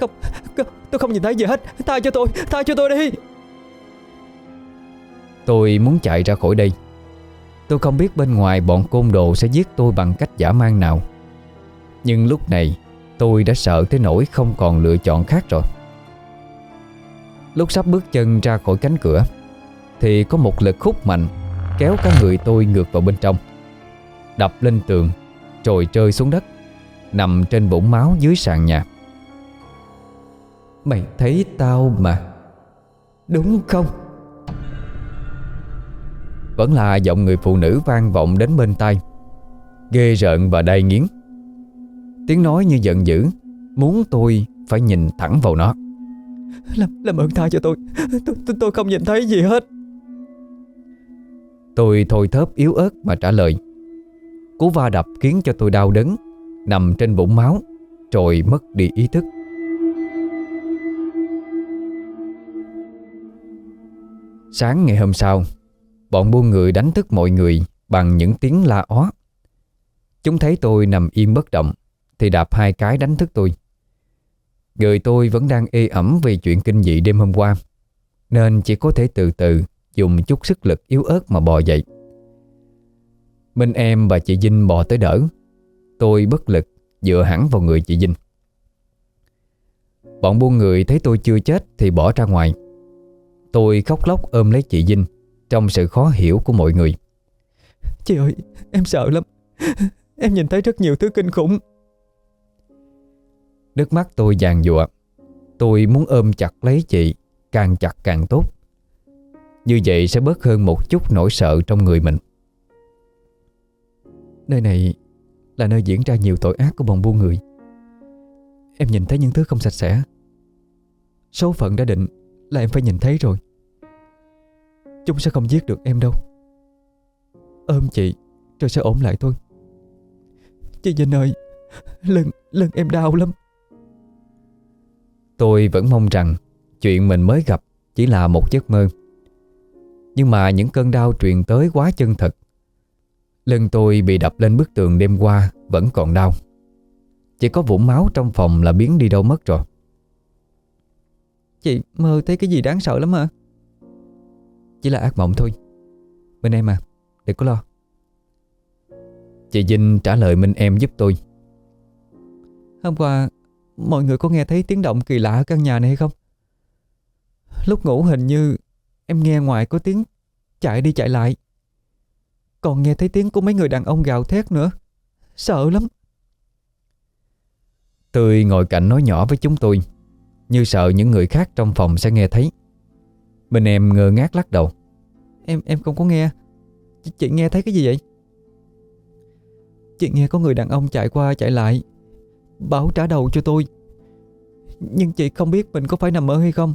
Không, không tôi không nhìn thấy gì hết. Tha cho tôi, tha cho tôi đi. Tôi muốn chạy ra khỏi đây. Tôi không biết bên ngoài bọn côn đồ sẽ giết tôi bằng cách giả mang nào. Nhưng lúc này tôi đã sợ tới nỗi không còn lựa chọn khác rồi. Lúc sắp bước chân ra khỏi cánh cửa thì có một lực hút mạnh Kéo cả người tôi ngược vào bên trong. Đập lên tường Rồi rơi xuống đất Nằm trên vũng máu dưới sàn nhà. Mày thấy tao mà Đúng không? Vẫn là giọng người phụ nữ vang vọng đến bên tai Ghê rợn và đầy nghiến. Tiếng nói như giận dữ Muốn tôi phải nhìn thẳng vào nó. Làm, làm ơn tha cho tôi. tôi Tôi tôi không nhìn thấy gì hết. Tôi thôi thớp yếu ớt mà trả lời. Cú va đập khiến cho tôi đau đớn, Nằm trên bụng máu, Rồi mất đi ý thức. Sáng ngày hôm sau, Bọn buôn người đánh thức mọi người Bằng những tiếng la ó. Chúng thấy tôi nằm im bất động Thì đạp hai cái đánh thức tôi. Người tôi vẫn đang ê ẩm Vì chuyện kinh dị đêm hôm qua, Nên chỉ có thể từ từ Dùng chút sức lực yếu ớt mà bò dậy. Minh em và chị Vinh bò tới đỡ. Tôi bất lực Dựa hẳn vào người chị Vinh. Bọn buôn người thấy tôi chưa chết Thì bỏ ra ngoài. Tôi khóc lóc ôm lấy chị Vinh Trong sự khó hiểu của mọi người. Chị ơi em sợ lắm. Em nhìn thấy rất nhiều thứ kinh khủng. Nước mắt tôi giàn giụa. Tôi muốn ôm chặt lấy chị Càng chặt càng tốt như vậy sẽ bớt hơn một chút nỗi sợ trong người mình. Nơi này là nơi diễn ra nhiều tội ác của bọn buôn người. Em nhìn thấy những thứ không sạch sẽ. Số phận đã định là em phải nhìn thấy rồi. Chúng sẽ không giết được em đâu. Ôm chị Rồi sẽ ổn lại thôi. Chị Vinh ơi Lưng, lưng em đau lắm. Tôi vẫn mong rằng Chuyện mình mới gặp chỉ là một giấc mơ. Nhưng mà những cơn đau truyền tới quá chân thật. Lưng tôi bị đập lên bức tường đêm qua Vẫn còn đau. Chỉ có vũng máu trong phòng là biến đi đâu mất rồi. Chị mơ thấy cái gì đáng sợ lắm hả? Chỉ là ác mộng thôi. Bên em à Đừng có lo. Chị Vinh trả lời Minh em giúp tôi. Hôm qua Mọi người có nghe thấy tiếng động kỳ lạ ở căn nhà này hay không? Lúc ngủ hình như Em nghe ngoài có tiếng Chạy đi chạy lại. Còn nghe thấy tiếng của mấy người đàn ông gào thét nữa. Sợ lắm. Tôi ngồi cạnh nói nhỏ với chúng tôi Như sợ những người khác trong phòng sẽ nghe thấy. Bên em ngơ ngác lắc đầu. Em em không có nghe. Chị, chị nghe thấy cái gì vậy? Chị nghe có người đàn ông chạy qua chạy lại Bảo trả đầu cho tôi. Nhưng chị không biết mình có phải nằm mơ hay không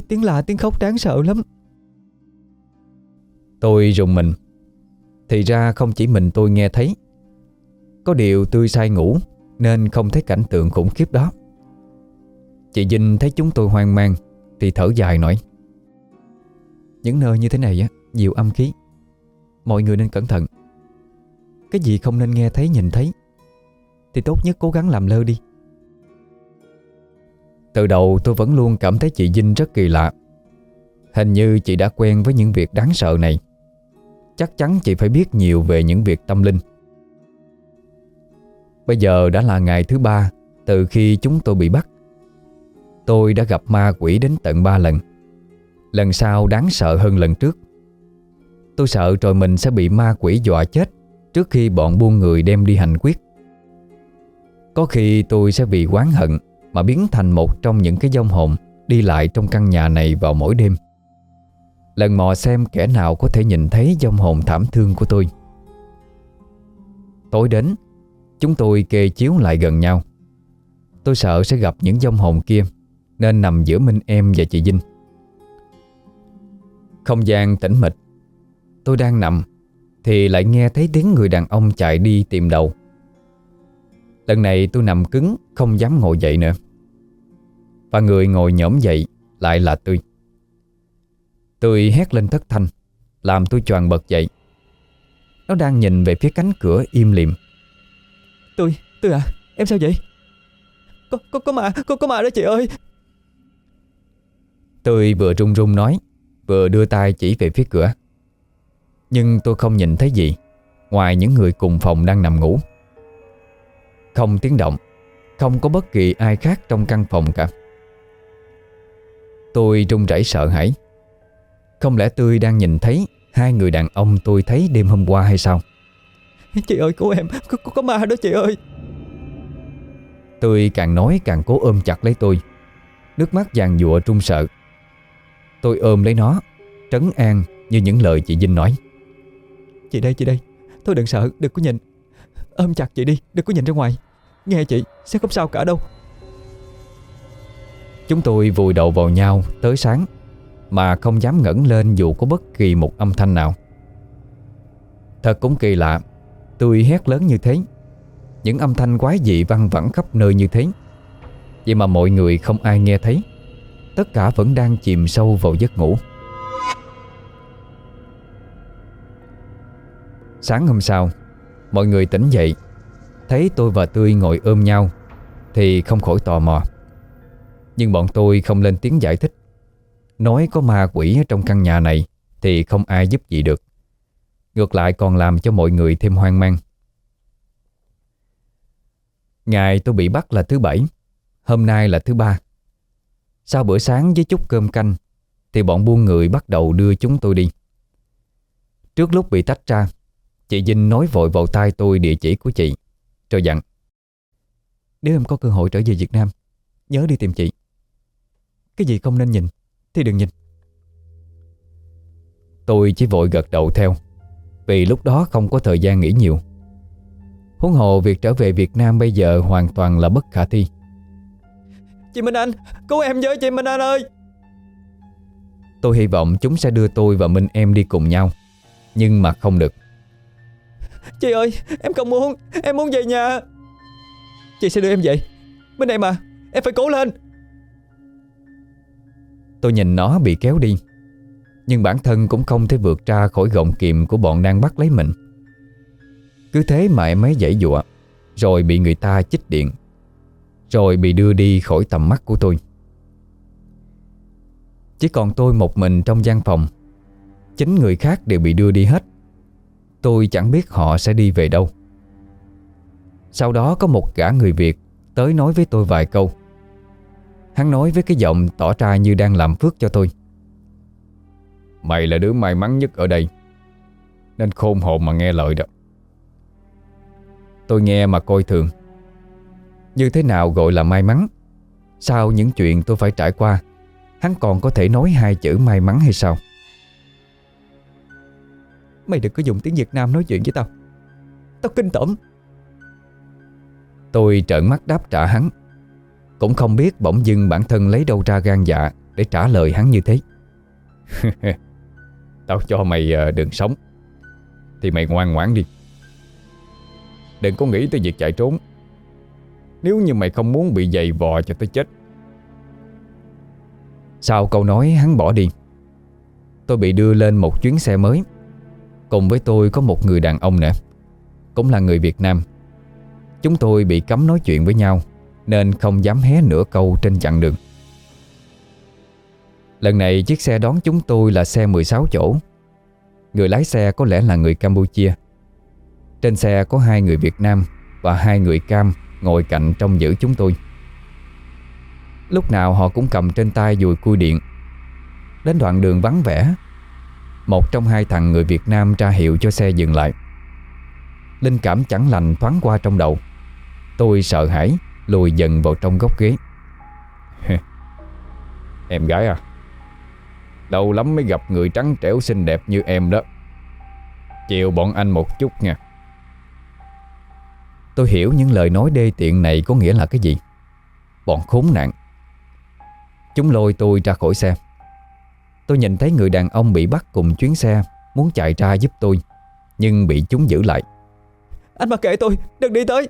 Tiếng lạ, tiếng khóc đáng sợ lắm. Tôi rùng mình. Thì ra không chỉ mình tôi nghe thấy. Có điều tôi say ngủ, Nên không thấy cảnh tượng khủng khiếp đó. Chị Vinh thấy chúng tôi hoang mang, Thì thở dài nói. Những nơi như thế này á, Nhiều âm khí. Mọi người nên cẩn thận. Cái gì không nên nghe thấy, nhìn thấy, Thì tốt nhất cố gắng làm lơ đi. Từ đầu tôi vẫn luôn cảm thấy chị Vinh rất kỳ lạ. Hình như chị đã quen với những việc đáng sợ này. Chắc chắn chị phải biết nhiều về những việc tâm linh. Bây giờ đã là ngày thứ ba Từ khi chúng tôi bị bắt. Tôi đã gặp ma quỷ đến tận ba lần. Lần sau đáng sợ hơn lần trước. Tôi sợ rồi mình sẽ bị ma quỷ dọa chết Trước khi bọn buôn người đem đi hành quyết. Có khi tôi sẽ vì oán hận mà biến thành một trong những cái dông hồn Đi lại trong căn nhà này vào mỗi đêm. Lần mò xem kẻ nào có thể nhìn thấy dông hồn thảm thương của tôi. Tối đến, Chúng tôi kê chiếu lại gần nhau. Tôi sợ sẽ gặp những dông hồn kia, Nên nằm giữa Minh em và chị Vinh. Không gian tĩnh mịch. Tôi đang nằm, Thì lại nghe thấy tiếng người đàn ông chạy đi tìm đầu. Lần này tôi nằm cứng Không dám ngồi dậy nữa. Và người ngồi nhổm dậy Lại là tôi. Tôi hét lên thất thanh Làm tôi choàng bật dậy. Nó đang nhìn về phía cánh cửa im lìm. Tôi, tôi à, em sao vậy? Có, có, có mà, có, có mà đó chị ơi. Tôi vừa run run nói Vừa đưa tay chỉ về phía cửa. Nhưng tôi không nhìn thấy gì Ngoài những người cùng phòng đang nằm ngủ Không tiếng động Không có bất kỳ ai khác trong căn phòng cả. Tôi run rẩy sợ hãi. Không lẽ tôi đang nhìn thấy Hai người đàn ông tôi thấy đêm hôm qua hay sao? Chị ơi cứu em Có, có, ma đó chị ơi. Tôi càng nói càng cố ôm chặt lấy tôi. Nước mắt vàng dụa trung sợ. Tôi ôm lấy nó Trấn an như những lời chị Vinh nói. Chị đây chị đây Thôi đừng sợ đừng có nhìn Ôm chặt chị đi, đừng có nhìn ra ngoài. Nghe chị, sẽ không sao cả đâu. Chúng tôi vùi đầu vào nhau tới sáng, Mà không dám ngẩng lên dù có bất kỳ một âm thanh nào. Thật cũng kỳ lạ, Tôi hét lớn như thế. Những âm thanh quái dị văng vẳng khắp nơi như thế. Vậy mà mọi người không ai nghe thấy. Tất cả vẫn đang chìm sâu vào giấc ngủ. Sáng hôm sau Mọi người tỉnh dậy. Thấy tôi và Tươi ngồi ôm nhau, Thì không khỏi tò mò. Nhưng bọn tôi không lên tiếng giải thích. Nói có ma quỷ ở trong căn nhà này Thì không ai giúp gì được. Ngược lại còn làm cho mọi người thêm hoang mang. Ngày tôi bị bắt là thứ bảy, Hôm nay là thứ ba. Sau bữa sáng với chút cơm canh, Thì bọn buôn người bắt đầu đưa chúng tôi đi. Trước lúc bị tách ra Chị Vinh nói vội vào tai tôi địa chỉ của chị Rồi dặn Nếu em có cơ hội trở về Việt Nam Nhớ đi tìm chị. Cái gì không nên nhìn Thì đừng nhìn. Tôi chỉ vội gật đầu theo Vì lúc đó không có thời gian nghĩ nhiều. Huống hồ việc trở về Việt Nam bây giờ hoàn toàn là bất khả thi. Chị Minh Anh Cứu em với chị Minh Anh ơi! Tôi hy vọng chúng sẽ đưa tôi và Minh em đi cùng nhau Nhưng mà không được Chị ơi em không muốn Em muốn về nhà. Chị sẽ đưa em về. Bên đây mà, Em phải cố lên. Tôi nhìn nó bị kéo đi Nhưng bản thân cũng không thể vượt ra khỏi gọng kìm của bọn đang bắt lấy mình. Cứ thế mà em ấy dãy dụa Rồi bị người ta chích điện Rồi bị đưa đi khỏi tầm mắt của tôi. Chỉ còn tôi một mình trong gian phòng. Chính người khác đều bị đưa đi hết. Tôi chẳng biết họ sẽ đi về đâu. Sau đó có một gã người Việt Tới nói với tôi vài câu. Hắn nói với cái giọng tỏ ra như đang làm phước cho tôi. Mày là đứa may mắn nhất ở đây, Nên khôn hồn mà nghe lời đó. Tôi nghe mà coi thường. Như thế nào gọi là may mắn? Sau những chuyện tôi phải trải qua, Hắn còn có thể nói hai chữ may mắn hay sao? Mày đừng có dùng tiếng Việt Nam nói chuyện với tao. Tao kinh tởm. Tôi trợn mắt đáp trả hắn. Cũng không biết bỗng dưng bản thân lấy đâu ra gan dạ Để trả lời hắn như thế. Tao cho mày ờ, đường đừng sống. Thì mày ngoan ngoãn đi. Đừng có nghĩ tới việc chạy trốn. Nếu như mày không muốn bị dày vò cho tới chết. Sau câu nói, hắn bỏ đi. Tôi bị đưa lên một chuyến xe mới. Cùng với tôi có một người đàn ông nữa. Cũng là người Việt Nam. Chúng tôi bị cấm nói chuyện với nhau, Nên không dám hé nửa câu trên chặng đường. Lần này chiếc xe đón chúng tôi là xe 16 chỗ. Người lái xe có lẽ là người Campuchia. Trên xe có hai người Việt Nam Và hai người Cam ngồi cạnh trong giữ chúng tôi. Lúc nào họ cũng cầm trên tay dùi cui điện. Đến đoạn đường vắng vẻ một trong hai thằng người Việt Nam ra hiệu cho xe dừng lại. Linh cảm chẳng lành thoáng qua trong đầu. Tôi sợ hãi, Lùi dần vào trong góc ghế. Em gái à Lâu lắm mới gặp người trắng trẻo xinh đẹp như em đó. Chiều bọn anh một chút nha. Tôi hiểu những lời nói đê tiện này có nghĩa là cái gì. Bọn khốn nạn. Chúng lôi tôi ra khỏi xe. Tôi nhìn thấy người đàn ông bị bắt cùng chuyến xe Muốn chạy ra giúp tôi Nhưng bị chúng giữ lại. Anh mặc kệ tôi đừng đi tới.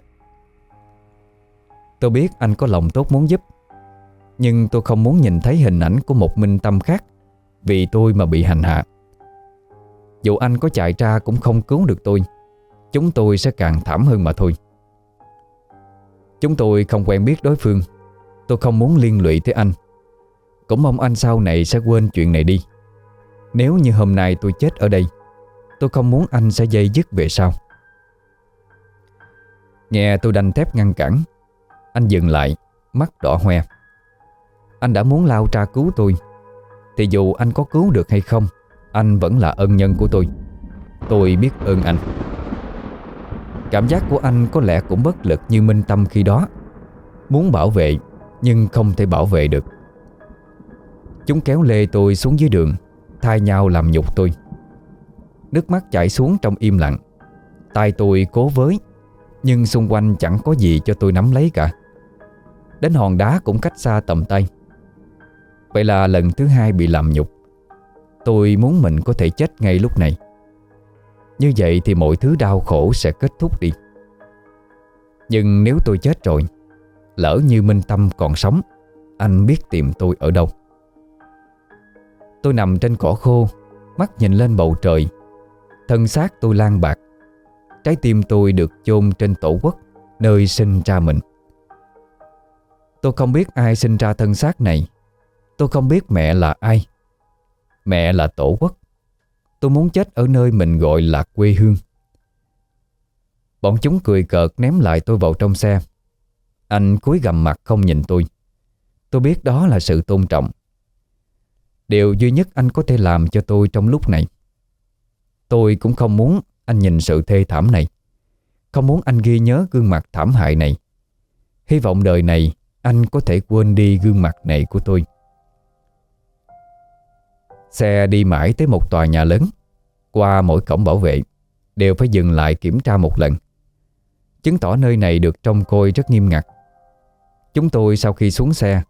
Tôi biết anh có lòng tốt muốn giúp Nhưng tôi không muốn nhìn thấy hình ảnh của một minh tâm khác Vì tôi mà bị hành hạ. Dù anh có chạy ra cũng không cứu được tôi Chúng tôi sẽ càng thảm hơn mà thôi. Chúng tôi không quen biết đối phương Tôi không muốn liên lụy tới anh cũng mong anh sau này sẽ quên chuyện này đi. Nếu như hôm nay tôi chết ở đây, Tôi không muốn anh sẽ dây dứt về sau. Nghe tôi đành thép ngăn cản, Anh dừng lại, Mắt đỏ hoe. Anh đã muốn lao ra cứu tôi, Thì dù anh có cứu được hay không, Anh vẫn là ân nhân của tôi. Tôi biết ơn anh. Cảm giác của anh có lẽ cũng bất lực như Minh Tâm khi đó. Muốn bảo vệ, Nhưng không thể bảo vệ được. Chúng kéo lê tôi xuống dưới đường, Thay nhau làm nhục tôi. Nước mắt chảy xuống trong im lặng. Tay tôi cố với, Nhưng xung quanh chẳng có gì cho tôi nắm lấy cả. Đến hòn đá cũng cách xa tầm tay. Vậy là lần thứ hai bị làm nhục. Tôi muốn mình có thể chết ngay lúc này. Như vậy thì mọi thứ đau khổ sẽ kết thúc đi. Nhưng nếu tôi chết rồi, Lỡ như Minh Tâm còn sống, Anh biết tìm tôi ở đâu. Tôi nằm trên cỏ khô, Mắt nhìn lên bầu trời. Thân xác tôi lan bạc. Trái tim tôi được chôn trên tổ quốc, Nơi sinh ra mình. Tôi không biết ai sinh ra thân xác này. Tôi không biết mẹ là ai. Mẹ là tổ quốc. Tôi muốn chết ở nơi mình gọi là quê hương. Bọn chúng cười cợt ném lại tôi vào trong xe. Anh cúi gầm mặt không nhìn tôi. Tôi biết đó là sự tôn trọng. Điều duy nhất anh có thể làm cho tôi trong lúc này. Tôi cũng không muốn anh nhìn sự thê thảm này. Không muốn anh ghi nhớ gương mặt thảm hại này. Hy vọng đời này anh có thể quên đi gương mặt này của tôi. Xe đi mãi tới một tòa nhà lớn. Qua mỗi cổng bảo vệ, Đều phải dừng lại kiểm tra một lần. Chứng tỏ nơi này được trông coi rất nghiêm ngặt. Chúng tôi sau khi xuống xe,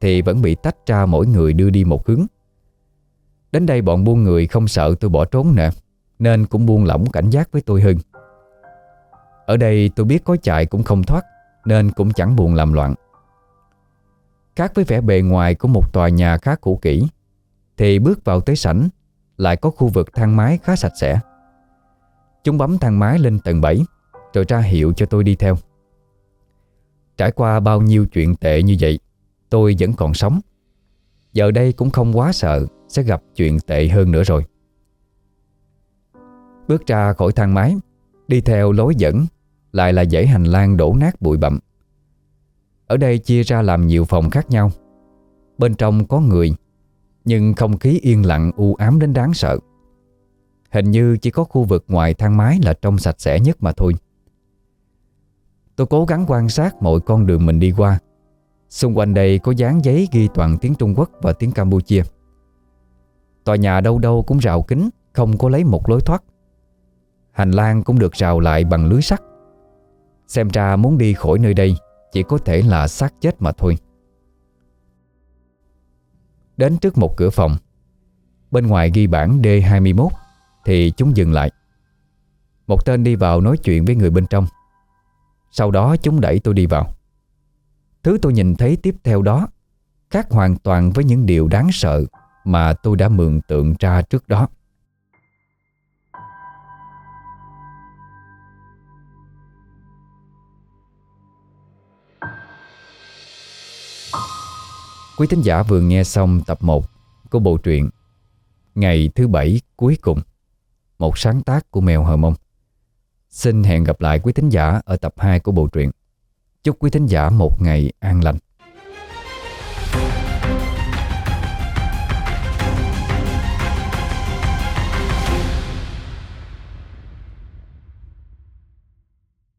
Thì vẫn bị tách ra mỗi người đưa đi một hướng. Đến đây bọn buôn người không sợ tôi bỏ trốn nữa Nên cũng buông lỏng cảnh giác với tôi hơn Ở đây tôi biết có chạy cũng không thoát, Nên cũng chẳng buồn làm loạn. Khác với vẻ bề ngoài của một tòa nhà khá cũ kỹ, Thì bước vào tới sảnh Lại có khu vực thang máy khá sạch sẽ. Chúng bấm thang máy lên tầng 7 Rồi ra hiệu cho tôi đi theo. Trải qua bao nhiêu chuyện tệ như vậy, Tôi vẫn còn sống. Giờ đây cũng không quá sợ. Sẽ gặp chuyện tệ hơn nữa rồi. Bước ra khỏi thang máy, Đi theo lối dẫn, Lại là dãy hành lang đổ nát bụi bặm. Ở đây chia ra làm nhiều phòng khác nhau. Bên trong có người, Nhưng không khí yên lặng, u ám đến đáng sợ. Hình như chỉ có khu vực ngoài thang máy là trong sạch sẽ nhất mà thôi. Tôi cố gắng quan sát mọi con đường mình đi qua. Xung quanh đây có dán giấy ghi toàn tiếng Trung Quốc và tiếng Campuchia. Tòa nhà đâu đâu cũng rào kính Không có lấy một lối thoát. Hành lang cũng được rào lại bằng lưới sắt. Xem ra muốn đi khỏi nơi đây, Chỉ có thể là xác chết mà thôi. Đến trước một cửa phòng. Bên ngoài ghi bản D21 Thì chúng dừng lại. Một tên đi vào nói chuyện với người bên trong. Sau đó chúng đẩy tôi đi vào. Thứ tôi nhìn thấy tiếp theo đó, Khác hoàn toàn với những điều đáng sợ. Mà tôi đã mượn tượng ra trước đó. Quý thính giả vừa nghe xong tập 1 của bộ truyện Ngày thứ bảy cuối cùng, Một sáng tác của Mèo Hờ Mông. Xin hẹn gặp lại quý thính giả ở tập 2 của bộ truyện. Chúc quý thính giả một ngày an lành.